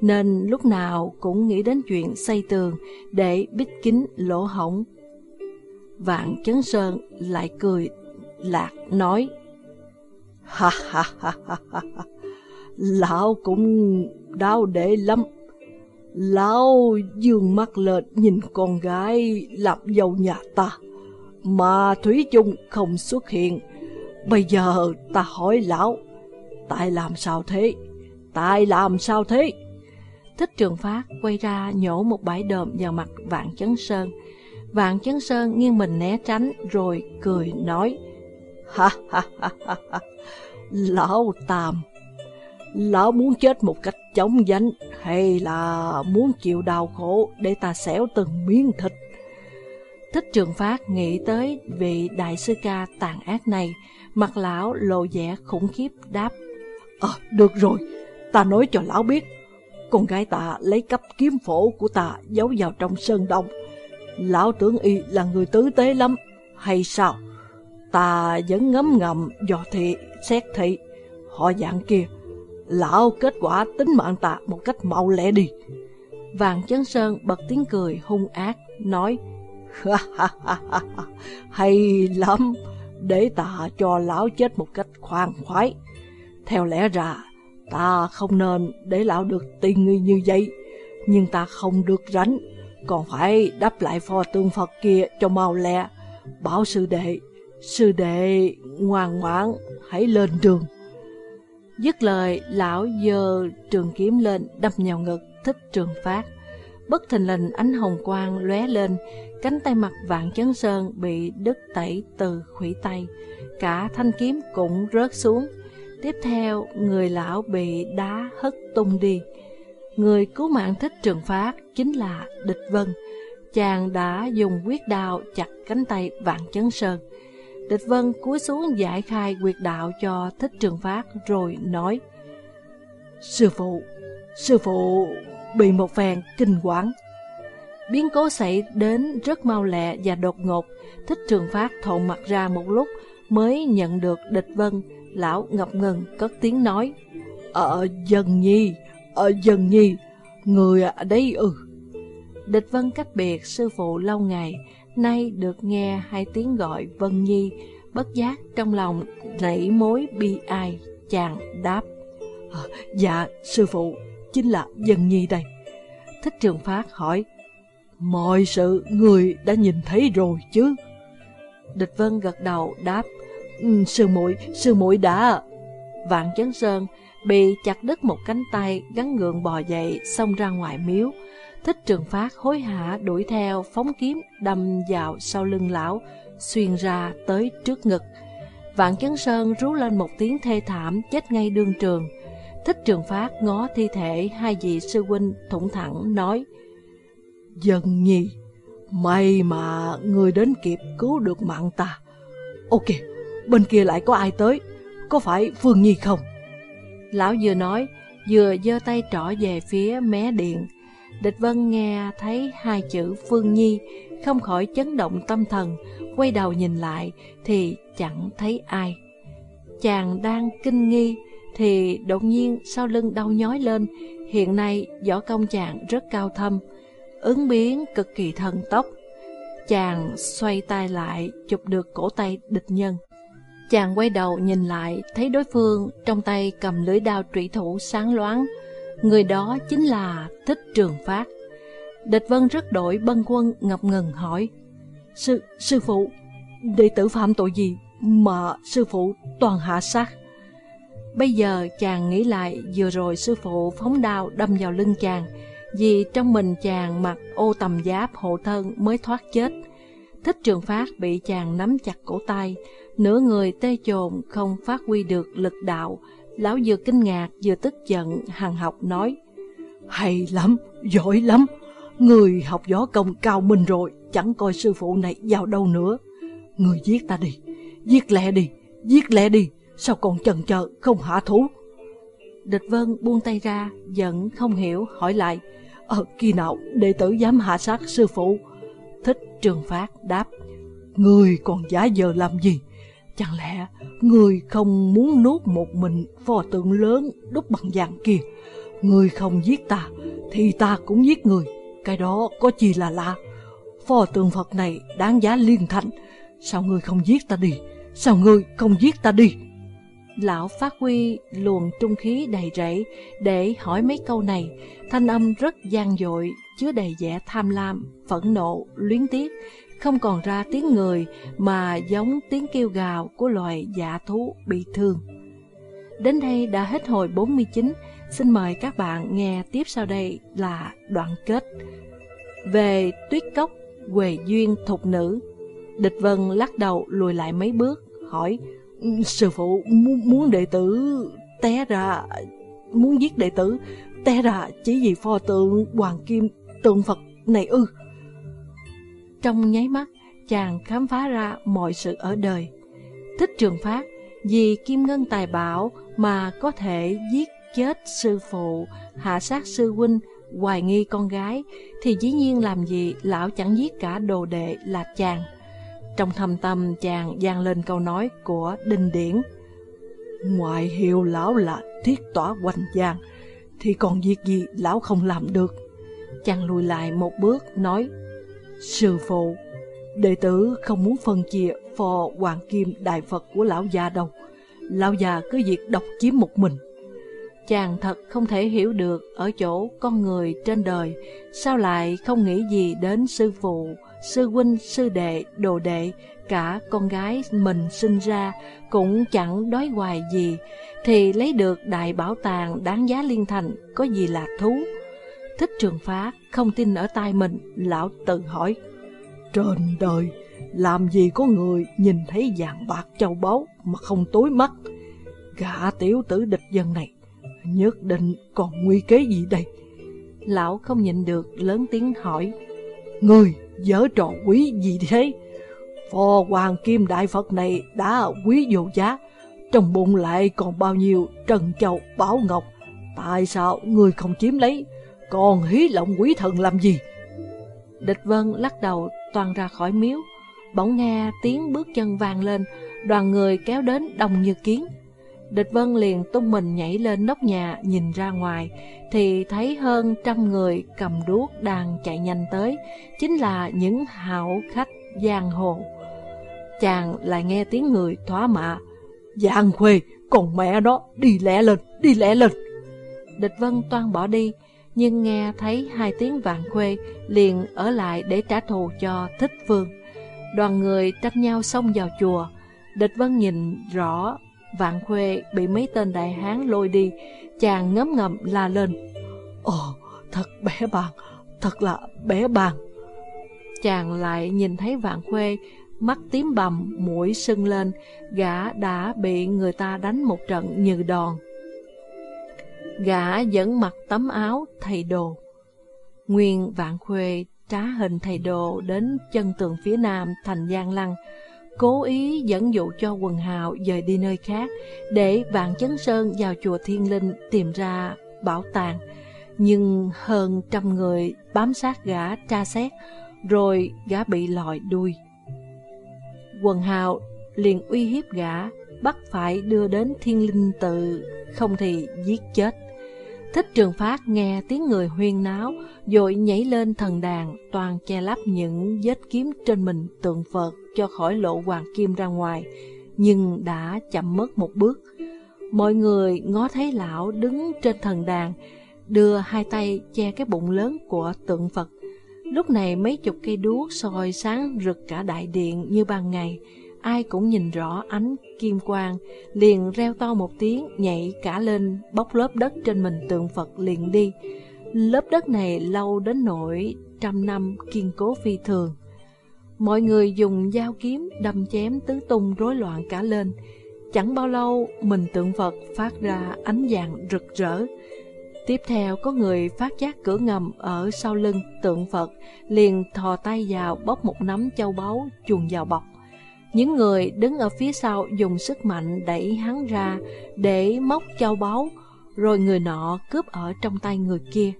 nên lúc nào cũng nghĩ đến chuyện xây tường để bít kín lỗ hổng. Vạn Chấn Sơn lại cười lạc nói Ha ha ha ha ha Lão cũng đau để lắm Lão dương mắt lên nhìn con gái làm dâu nhà ta. Mà Thúy chung không xuất hiện. Bây giờ ta hỏi lão Tại làm sao thế? Tại làm sao thế? Thích trường phát quay ra nhổ một bãi đờm vào mặt Vạn Chấn Sơn. Vạn Chấn Sơn nghiêng mình né tránh rồi cười nói Ha ha ha ha ha. Lão Tam Lão muốn chết một cách chống danh Hay là muốn chịu đau khổ Để ta xẻo từng miếng thịt? Thích trường phát nghĩ tới vị đại sư ca tàn ác này, Mặt lão lộ vẻ khủng khiếp, đáp Ờ được rồi, Ta nói cho lão biết, Con gái ta lấy cấp kiếm phổ của ta Giấu vào trong sơn đông. Lão tưởng y là người tứ tế lắm, Hay sao? Ta vẫn ngấm ngầm dò thị, xét thị, Họ dạng kia. Lão kết quả tính mạng ta một cách mau lẹ đi. Vàng Chấn Sơn bật tiếng cười hung ác, Nói Hay lắm, Để ta cho lão chết một cách khoan khoái. Theo lẽ ra, Ta không nên để lão được tiền nghi như vậy, Nhưng ta không được rảnh, Còn phải đắp lại pho tượng Phật kia cho mau lẹ. Bảo sư đệ Sư đệ ngoan ngoãn, hãy lên đường. Dứt lời, lão dơ trường kiếm lên đâm nhào ngực, thích trường phát. Bất thình lình, ánh hồng quang lóe lên, Cánh tay mặt vạn chấn sơn bị đứt tẩy từ khủy tay. Cả thanh kiếm cũng rớt xuống. Tiếp theo, người lão bị đá hất tung đi. Người cứu mạng thích trường phát chính là Địch Vân. Chàng đã dùng quyết đao chặt cánh tay vạn chấn sơn. Địch Vân cúi xuống giải khai quyệt đạo cho Thích Trường Phát rồi nói Sư phụ, sư phụ bị một phen kinh quản. Biến cố xảy đến rất mau lẹ và đột ngột, Thích Trường Phát thộn mặt ra một lúc mới nhận được Địch Vân, lão ngập ngừng cất tiếng nói Ờ dần nhi, ờ dần nhi, người ở đây ừ. Địch Vân cách biệt sư phụ lâu ngày, nay được nghe hai tiếng gọi Vân Nhi, bất giác trong lòng nảy mối bi ai, chàng đáp. À, dạ, sư phụ, chính là Vân Nhi đây. Thích Trường Phát hỏi, mọi sự người đã nhìn thấy rồi chứ? Địch Vân gật đầu đáp, ừ, sư muội, sư muội đã. Vạn Chấn Sơn bị chặt đứt một cánh tay, gắn gượng bò dậy, xông ra ngoài miếu. Thích trường phát hối hả đuổi theo phóng kiếm đâm vào sau lưng lão, xuyên ra tới trước ngực. Vạn chấn sơn rú lên một tiếng thê thảm chết ngay đương trường. Thích trường phát ngó thi thể hai vị sư huynh thủng thẳng nói Dân nhi, may mà người đến kịp cứu được mạng ta. Ok, bên kia lại có ai tới, có phải Phương Nhi không? Lão vừa nói, vừa giơ tay trỏ về phía mé điện. Địch Vân nghe thấy hai chữ Phương Nhi, không khỏi chấn động tâm thần, quay đầu nhìn lại thì chẳng thấy ai. Chàng đang kinh nghi thì đột nhiên sau lưng đau nhói lên, hiện nay võ công chàng rất cao thâm, ứng biến cực kỳ thần tốc. Chàng xoay tay lại chụp được cổ tay địch nhân. Chàng quay đầu nhìn lại thấy đối phương trong tay cầm lưỡi đao trụy thủ sáng loáng, Người đó chính là Thích Trường Phát. Địch Vân rất đổi bân quân ngập ngừng hỏi Sư, sư phụ, đệ tử phạm tội gì mà sư phụ toàn hạ sát? Bây giờ chàng nghĩ lại vừa rồi sư phụ phóng đao đâm vào lưng chàng vì trong mình chàng mặc ô tầm giáp hộ thân mới thoát chết. Thích trường phát bị chàng nắm chặt cổ tay, nửa người tê chồn không phát huy được lực đạo. Lão vừa kinh ngạc vừa tức giận hằng học nói Hay lắm, giỏi lắm, người học võ công cao minh rồi, chẳng coi sư phụ này vào đâu nữa. Người giết ta đi, giết lẹ đi, giết lẹ đi, sao còn chần chờ không hạ thủ? Địch Vân buông tay ra, giận không hiểu, hỏi lại Ờ, khi nào đệ tử dám hạ sát sư phụ? Thích trường phát đáp, Người còn giả giờ làm gì? Chẳng lẽ người không muốn nuốt một mình pho tượng lớn đúc bằng vàng kia? Người không giết ta, thì ta cũng giết người. Cái đó có gì là lạ? Pho tượng Phật này đáng giá liên thành. Sao người không giết ta đi? Sao người không giết ta đi? Lão phát huy luồng trung khí đầy rẫy để hỏi mấy câu này, thanh âm rất gian dội, chứa đầy vẻ tham lam, phẫn nộ, luyến tiếc, không còn ra tiếng người mà giống tiếng kêu gào của loài dạ thú bị thương. Đến đây đã hết hồi 49, xin mời các bạn nghe tiếp sau đây là đoạn kết. Về tuyết cốc, quề duyên thục nữ, địch vân lắc đầu lùi lại mấy bước, hỏi Sư phụ muốn, muốn đệ tử té ra, muốn giết đệ tử, té ra chỉ vì pho tượng Hoàng Kim tượng Phật này ư. Trong nháy mắt, chàng khám phá ra mọi sự ở đời. Thích trường phát, vì kim ngân tài bảo mà có thể giết chết sư phụ, hạ sát sư huynh, hoài nghi con gái, thì dĩ nhiên làm gì lão chẳng giết cả đồ đệ là chàng. Trong thầm tâm chàng gian lên câu nói của Đinh Điển. Ngoại hiệu lão là thiết tỏa hoành giang, thì còn việc gì lão không làm được. Chàng lùi lại một bước nói, Sư phụ, đệ tử không muốn phân chia phò hoàng kim đại Phật của lão già đâu. Lão già cứ việc độc chiếm một mình. Chàng thật không thể hiểu được ở chỗ con người trên đời sao lại không nghĩ gì đến sư phụ, sư huynh, sư đệ, đồ đệ, cả con gái mình sinh ra cũng chẳng đói hoài gì, thì lấy được đại bảo tàng đáng giá liên thành có gì là thú. Thích trường phá, không tin ở tai mình, lão tự hỏi. Trên đời, làm gì có người nhìn thấy vàng bạc châu báu mà không tối mắt? Gã tiểu tử địch dân này, nhất định còn nguy kế gì đây? Lão không nhịn được, lớn tiếng hỏi. Người dở trò quý gì thế? Phò hoàng kim đại Phật này đã quý vô giá, trong bụng lại còn bao nhiêu trần châu bảo ngọc. Tại sao người không chiếm lấy, còn hí lộng quý thần làm gì? Địch Vân lắc đầu toàn ra khỏi miếu, bỗng nghe tiếng bước chân vang lên, đoàn người kéo đến đông như kiến. Địch Vân liền tung mình nhảy lên nóc nhà nhìn ra ngoài, thì thấy hơn trăm người cầm đuốc đang chạy nhanh tới, chính là những hảo khách giang hồ. Chàng lại nghe tiếng người thoá mạ, Giang khuê, còn mẹ đó, đi lẹ lên, đi lẹ lên. Địch Vân toan bỏ đi, nhưng nghe thấy hai tiếng vạn khuê liền ở lại để trả thù cho thích vương. Đoàn người tranh nhau xông vào chùa, địch vân nhìn rõ vạn khuê bị mấy tên đại hán lôi đi, chàng ngấm ngầm la lên. Ồ, thật bé bàng, thật là bé bàng. Chàng lại nhìn thấy vạn khuê, mắt tím bầm, mũi sưng lên, gã đã bị người ta đánh một trận như đòn. Gã vẫn mặc tấm áo thầy đồ. Nguyên vạn khuê trá hình thầy đồ đến chân tường phía nam thành Giang Lăng, cố ý dẫn dụ cho quần hào dời đi nơi khác để vạn chấn sơn vào chùa Thiên Linh tìm ra bảo tàng. Nhưng hơn trăm người bám sát gã tra xét, rồi gã bị lòi đuôi. Quần hào liền uy hiếp gã, bắt phải đưa đến Thiên Linh tự, không thì giết chết. Thích trường phát nghe tiếng người huyên náo, dội nhảy lên thần đàn, toàn che lắp những vết kiếm trên mình tượng Phật cho khỏi lộ hoàng kim ra ngoài, nhưng đã chậm mất một bước. Mọi người ngó thấy lão đứng trên thần đàn, đưa hai tay che cái bụng lớn của tượng Phật, Lúc này mấy chục cây đuốc soi sáng rực cả đại điện như ban ngày, ai cũng nhìn rõ ánh kim quang, liền reo to một tiếng, nhảy cả lên, bóc lớp đất trên mình tượng Phật liền đi. Lớp đất này lâu đến nỗi trăm năm kiên cố phi thường. Mọi người dùng dao kiếm đâm chém tứ tung rối loạn cả lên. Chẳng bao lâu, mình tượng Phật phát ra ánh vàng rực rỡ. Tiếp theo có người phát giác cửa ngầm ở sau lưng tượng Phật, liền thò tay vào bóc một nắm châu báu chuồn vào bọc. Những người đứng ở phía sau dùng sức mạnh đẩy hắn ra để móc châu báu, rồi người nọ cướp ở trong tay người kia.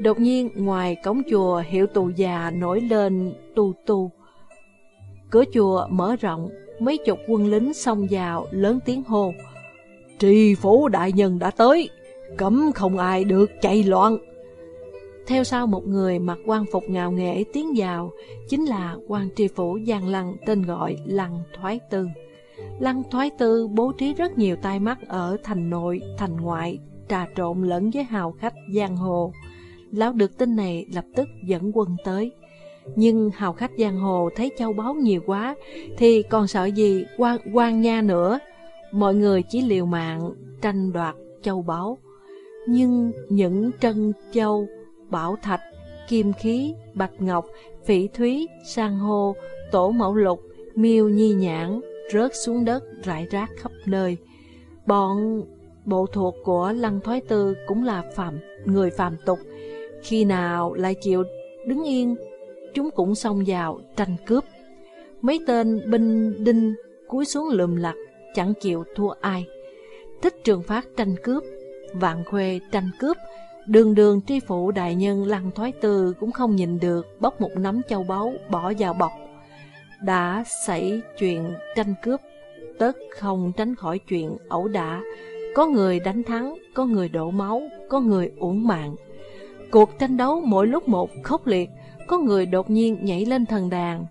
Đột nhiên ngoài cổng chùa hiệu tù già nổi lên tu tu. Cửa chùa mở rộng, mấy chục quân lính xông vào lớn tiếng hô. Trì phủ đại nhân đã tới, cấm không ai được chạy loạn. Theo sau một người mặc quan phục ngạo nghệ tiến vào, chính là quan tri phủ Giang Lăng tên gọi Lăng Thoái Tư. Lăng Thoái Tư bố trí rất nhiều tai mắt ở thành nội, thành ngoại, trà trộn lẫn với hào khách giang hồ. Lão được tin này lập tức dẫn quân tới. Nhưng hào khách giang hồ thấy châu báu nhiều quá thì còn sợ gì quan, quan nha nữa. Mọi người chỉ liều mạng tranh đoạt châu báu. Nhưng những trân châu, bảo thạch, kim khí, bạch ngọc, phỉ thúy, san hô, tổ mẫu lục, miêu nhi nhãn rớt xuống đất rải rác khắp nơi. Bọn bộ thuộc của Lăng Thoái Tư cũng là phạm người phàm tục, khi nào lại chịu đứng yên, chúng cũng xông vào tranh cướp. Mấy tên binh đinh cúi xuống lùm lặt, chẳng chịu thua ai. Thích trường phát tranh cướp, vạn khuê tranh cướp, đường đường tri phụ đại nhân lăng thoái tư cũng không nhìn được, bóc một nắm châu báu bỏ vào bọc. Đã xảy chuyện tranh cướp, tất không tránh khỏi chuyện ẩu đả. Có người đánh thắng, có người đổ máu, có người uổng mạng. Cuộc tranh đấu mỗi lúc một khốc liệt, có người đột nhiên nhảy lên thần đàn,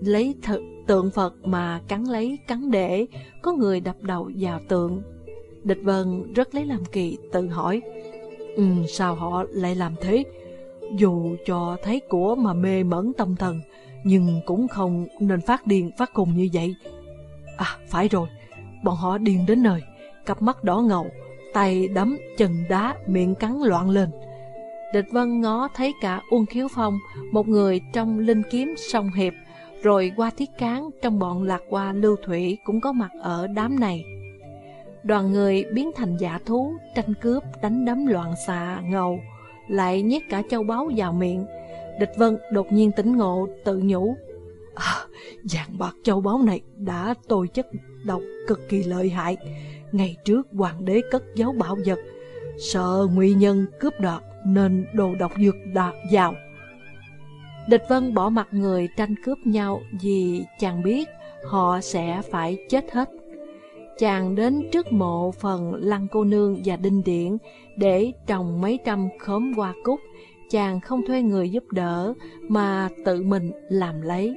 lấy thực tượng Phật mà cắn lấy cắn để, có người đập đầu vào tượng. Địch Vân rất lấy làm kỳ, tự hỏi, ừ, sao họ lại làm thế? Dù cho thấy của mà mê mẩn tâm thần, nhưng cũng không nên phát điên phát cùng như vậy. À, phải rồi, bọn họ điên đến nơi, cặp mắt đỏ ngầu, tay đấm, chân đá, miệng cắn loạn lên. Địch Vân ngó thấy cả Uông Khiếu Phong, một người trong linh kiếm song hiệp, rồi qua thiết cán trong bọn lạc qua lưu thủy cũng có mặt ở đám này. Đoàn người biến thành giả thú, tranh cướp, đánh đấm loạn xạ, ngầu, lại nhét cả châu báu vào miệng. Địch Vân đột nhiên tỉnh ngộ, tự nhủ. À, dạng bạc châu báu này đã tôi chất độc cực kỳ lợi hại. Ngày trước hoàng đế cất giấu bảo vật, sợ nguy nhân cướp đoạt nên đồ độc dược đạt vào. Địch Vân bỏ mặt người tranh cướp nhau vì chàng biết họ sẽ phải chết hết. Chàng đến trước mộ phần Lăng Cô Nương và Đinh điện để trồng mấy trăm khóm hoa cúc. Chàng không thuê người giúp đỡ mà tự mình làm lấy.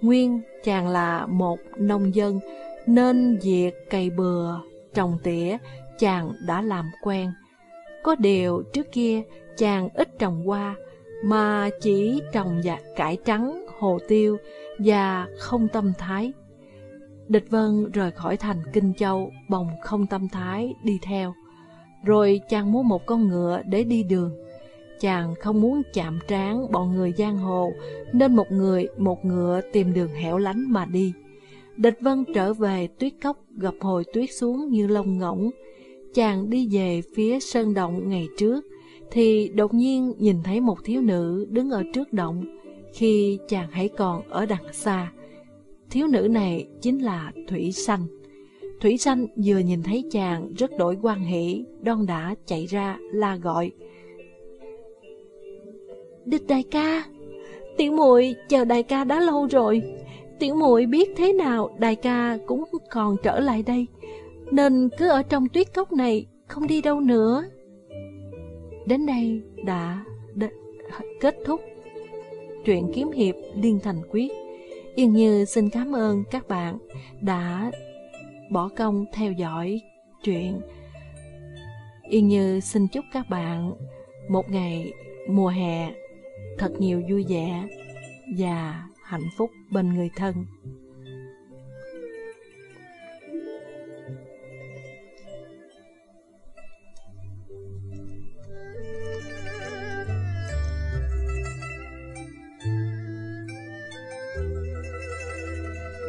Nguyên chàng là một nông dân nên việc cày bừa, trồng tỉa chàng đã làm quen. Có điều trước kia chàng ít trồng hoa mà chỉ trồng và cải trắng, hồ tiêu và không tâm thái. Địch Vân rời khỏi thành Kinh Châu, bồng không tâm thái đi theo. Rồi chàng mua một con ngựa để đi đường. Chàng không muốn chạm trán bọn người giang hồ, nên một người, một ngựa tìm đường hẻo lánh mà đi. Địch Vân trở về tuyết cốc gặp hồi tuyết xuống như lông ngỗng. Chàng đi về phía sơn động ngày trước, thì đột nhiên nhìn thấy một thiếu nữ đứng ở trước động, khi chàng hãy còn ở đằng xa. Thiếu nữ này chính là Thủy Sanh. Thủy Sanh vừa nhìn thấy chàng rất đổi quan hỷ, đon đã chạy ra la gọi. Địch đại ca, tiểu muội chờ đại ca đã lâu rồi. Tiểu muội biết thế nào đại ca cũng còn trở lại đây, nên cứ ở trong tuyết cốc này không đi đâu nữa. Đến đây đã, kết thúc truyện kiếm hiệp liên thành quyết. Yên Như xin cảm ơn các bạn đã bỏ công theo dõi chuyện. Yên Như xin chúc các bạn một ngày mùa hè thật nhiều vui vẻ và hạnh phúc bên người thân.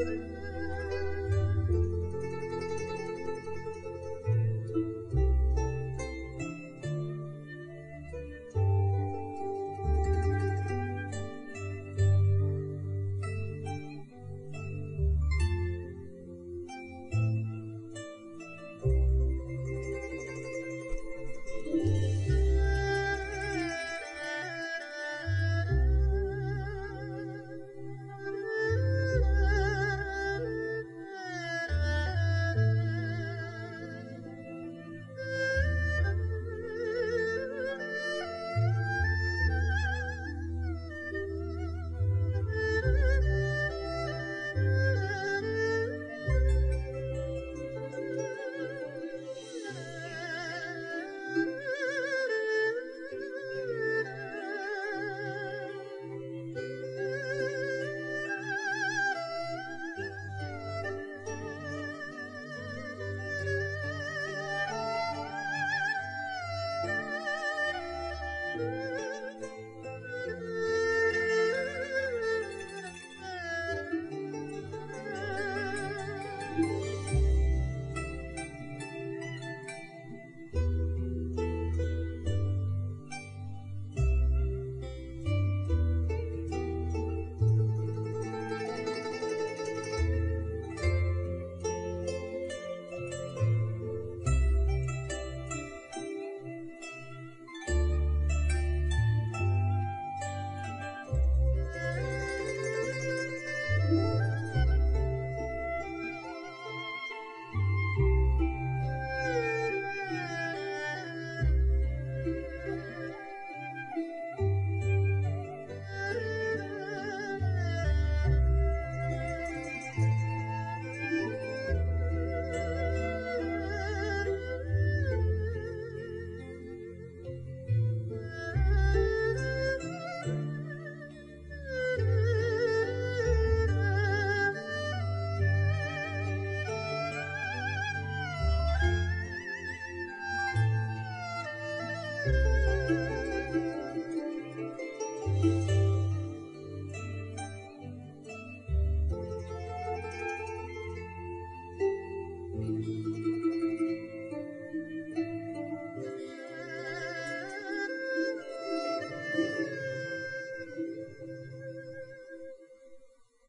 Thank you.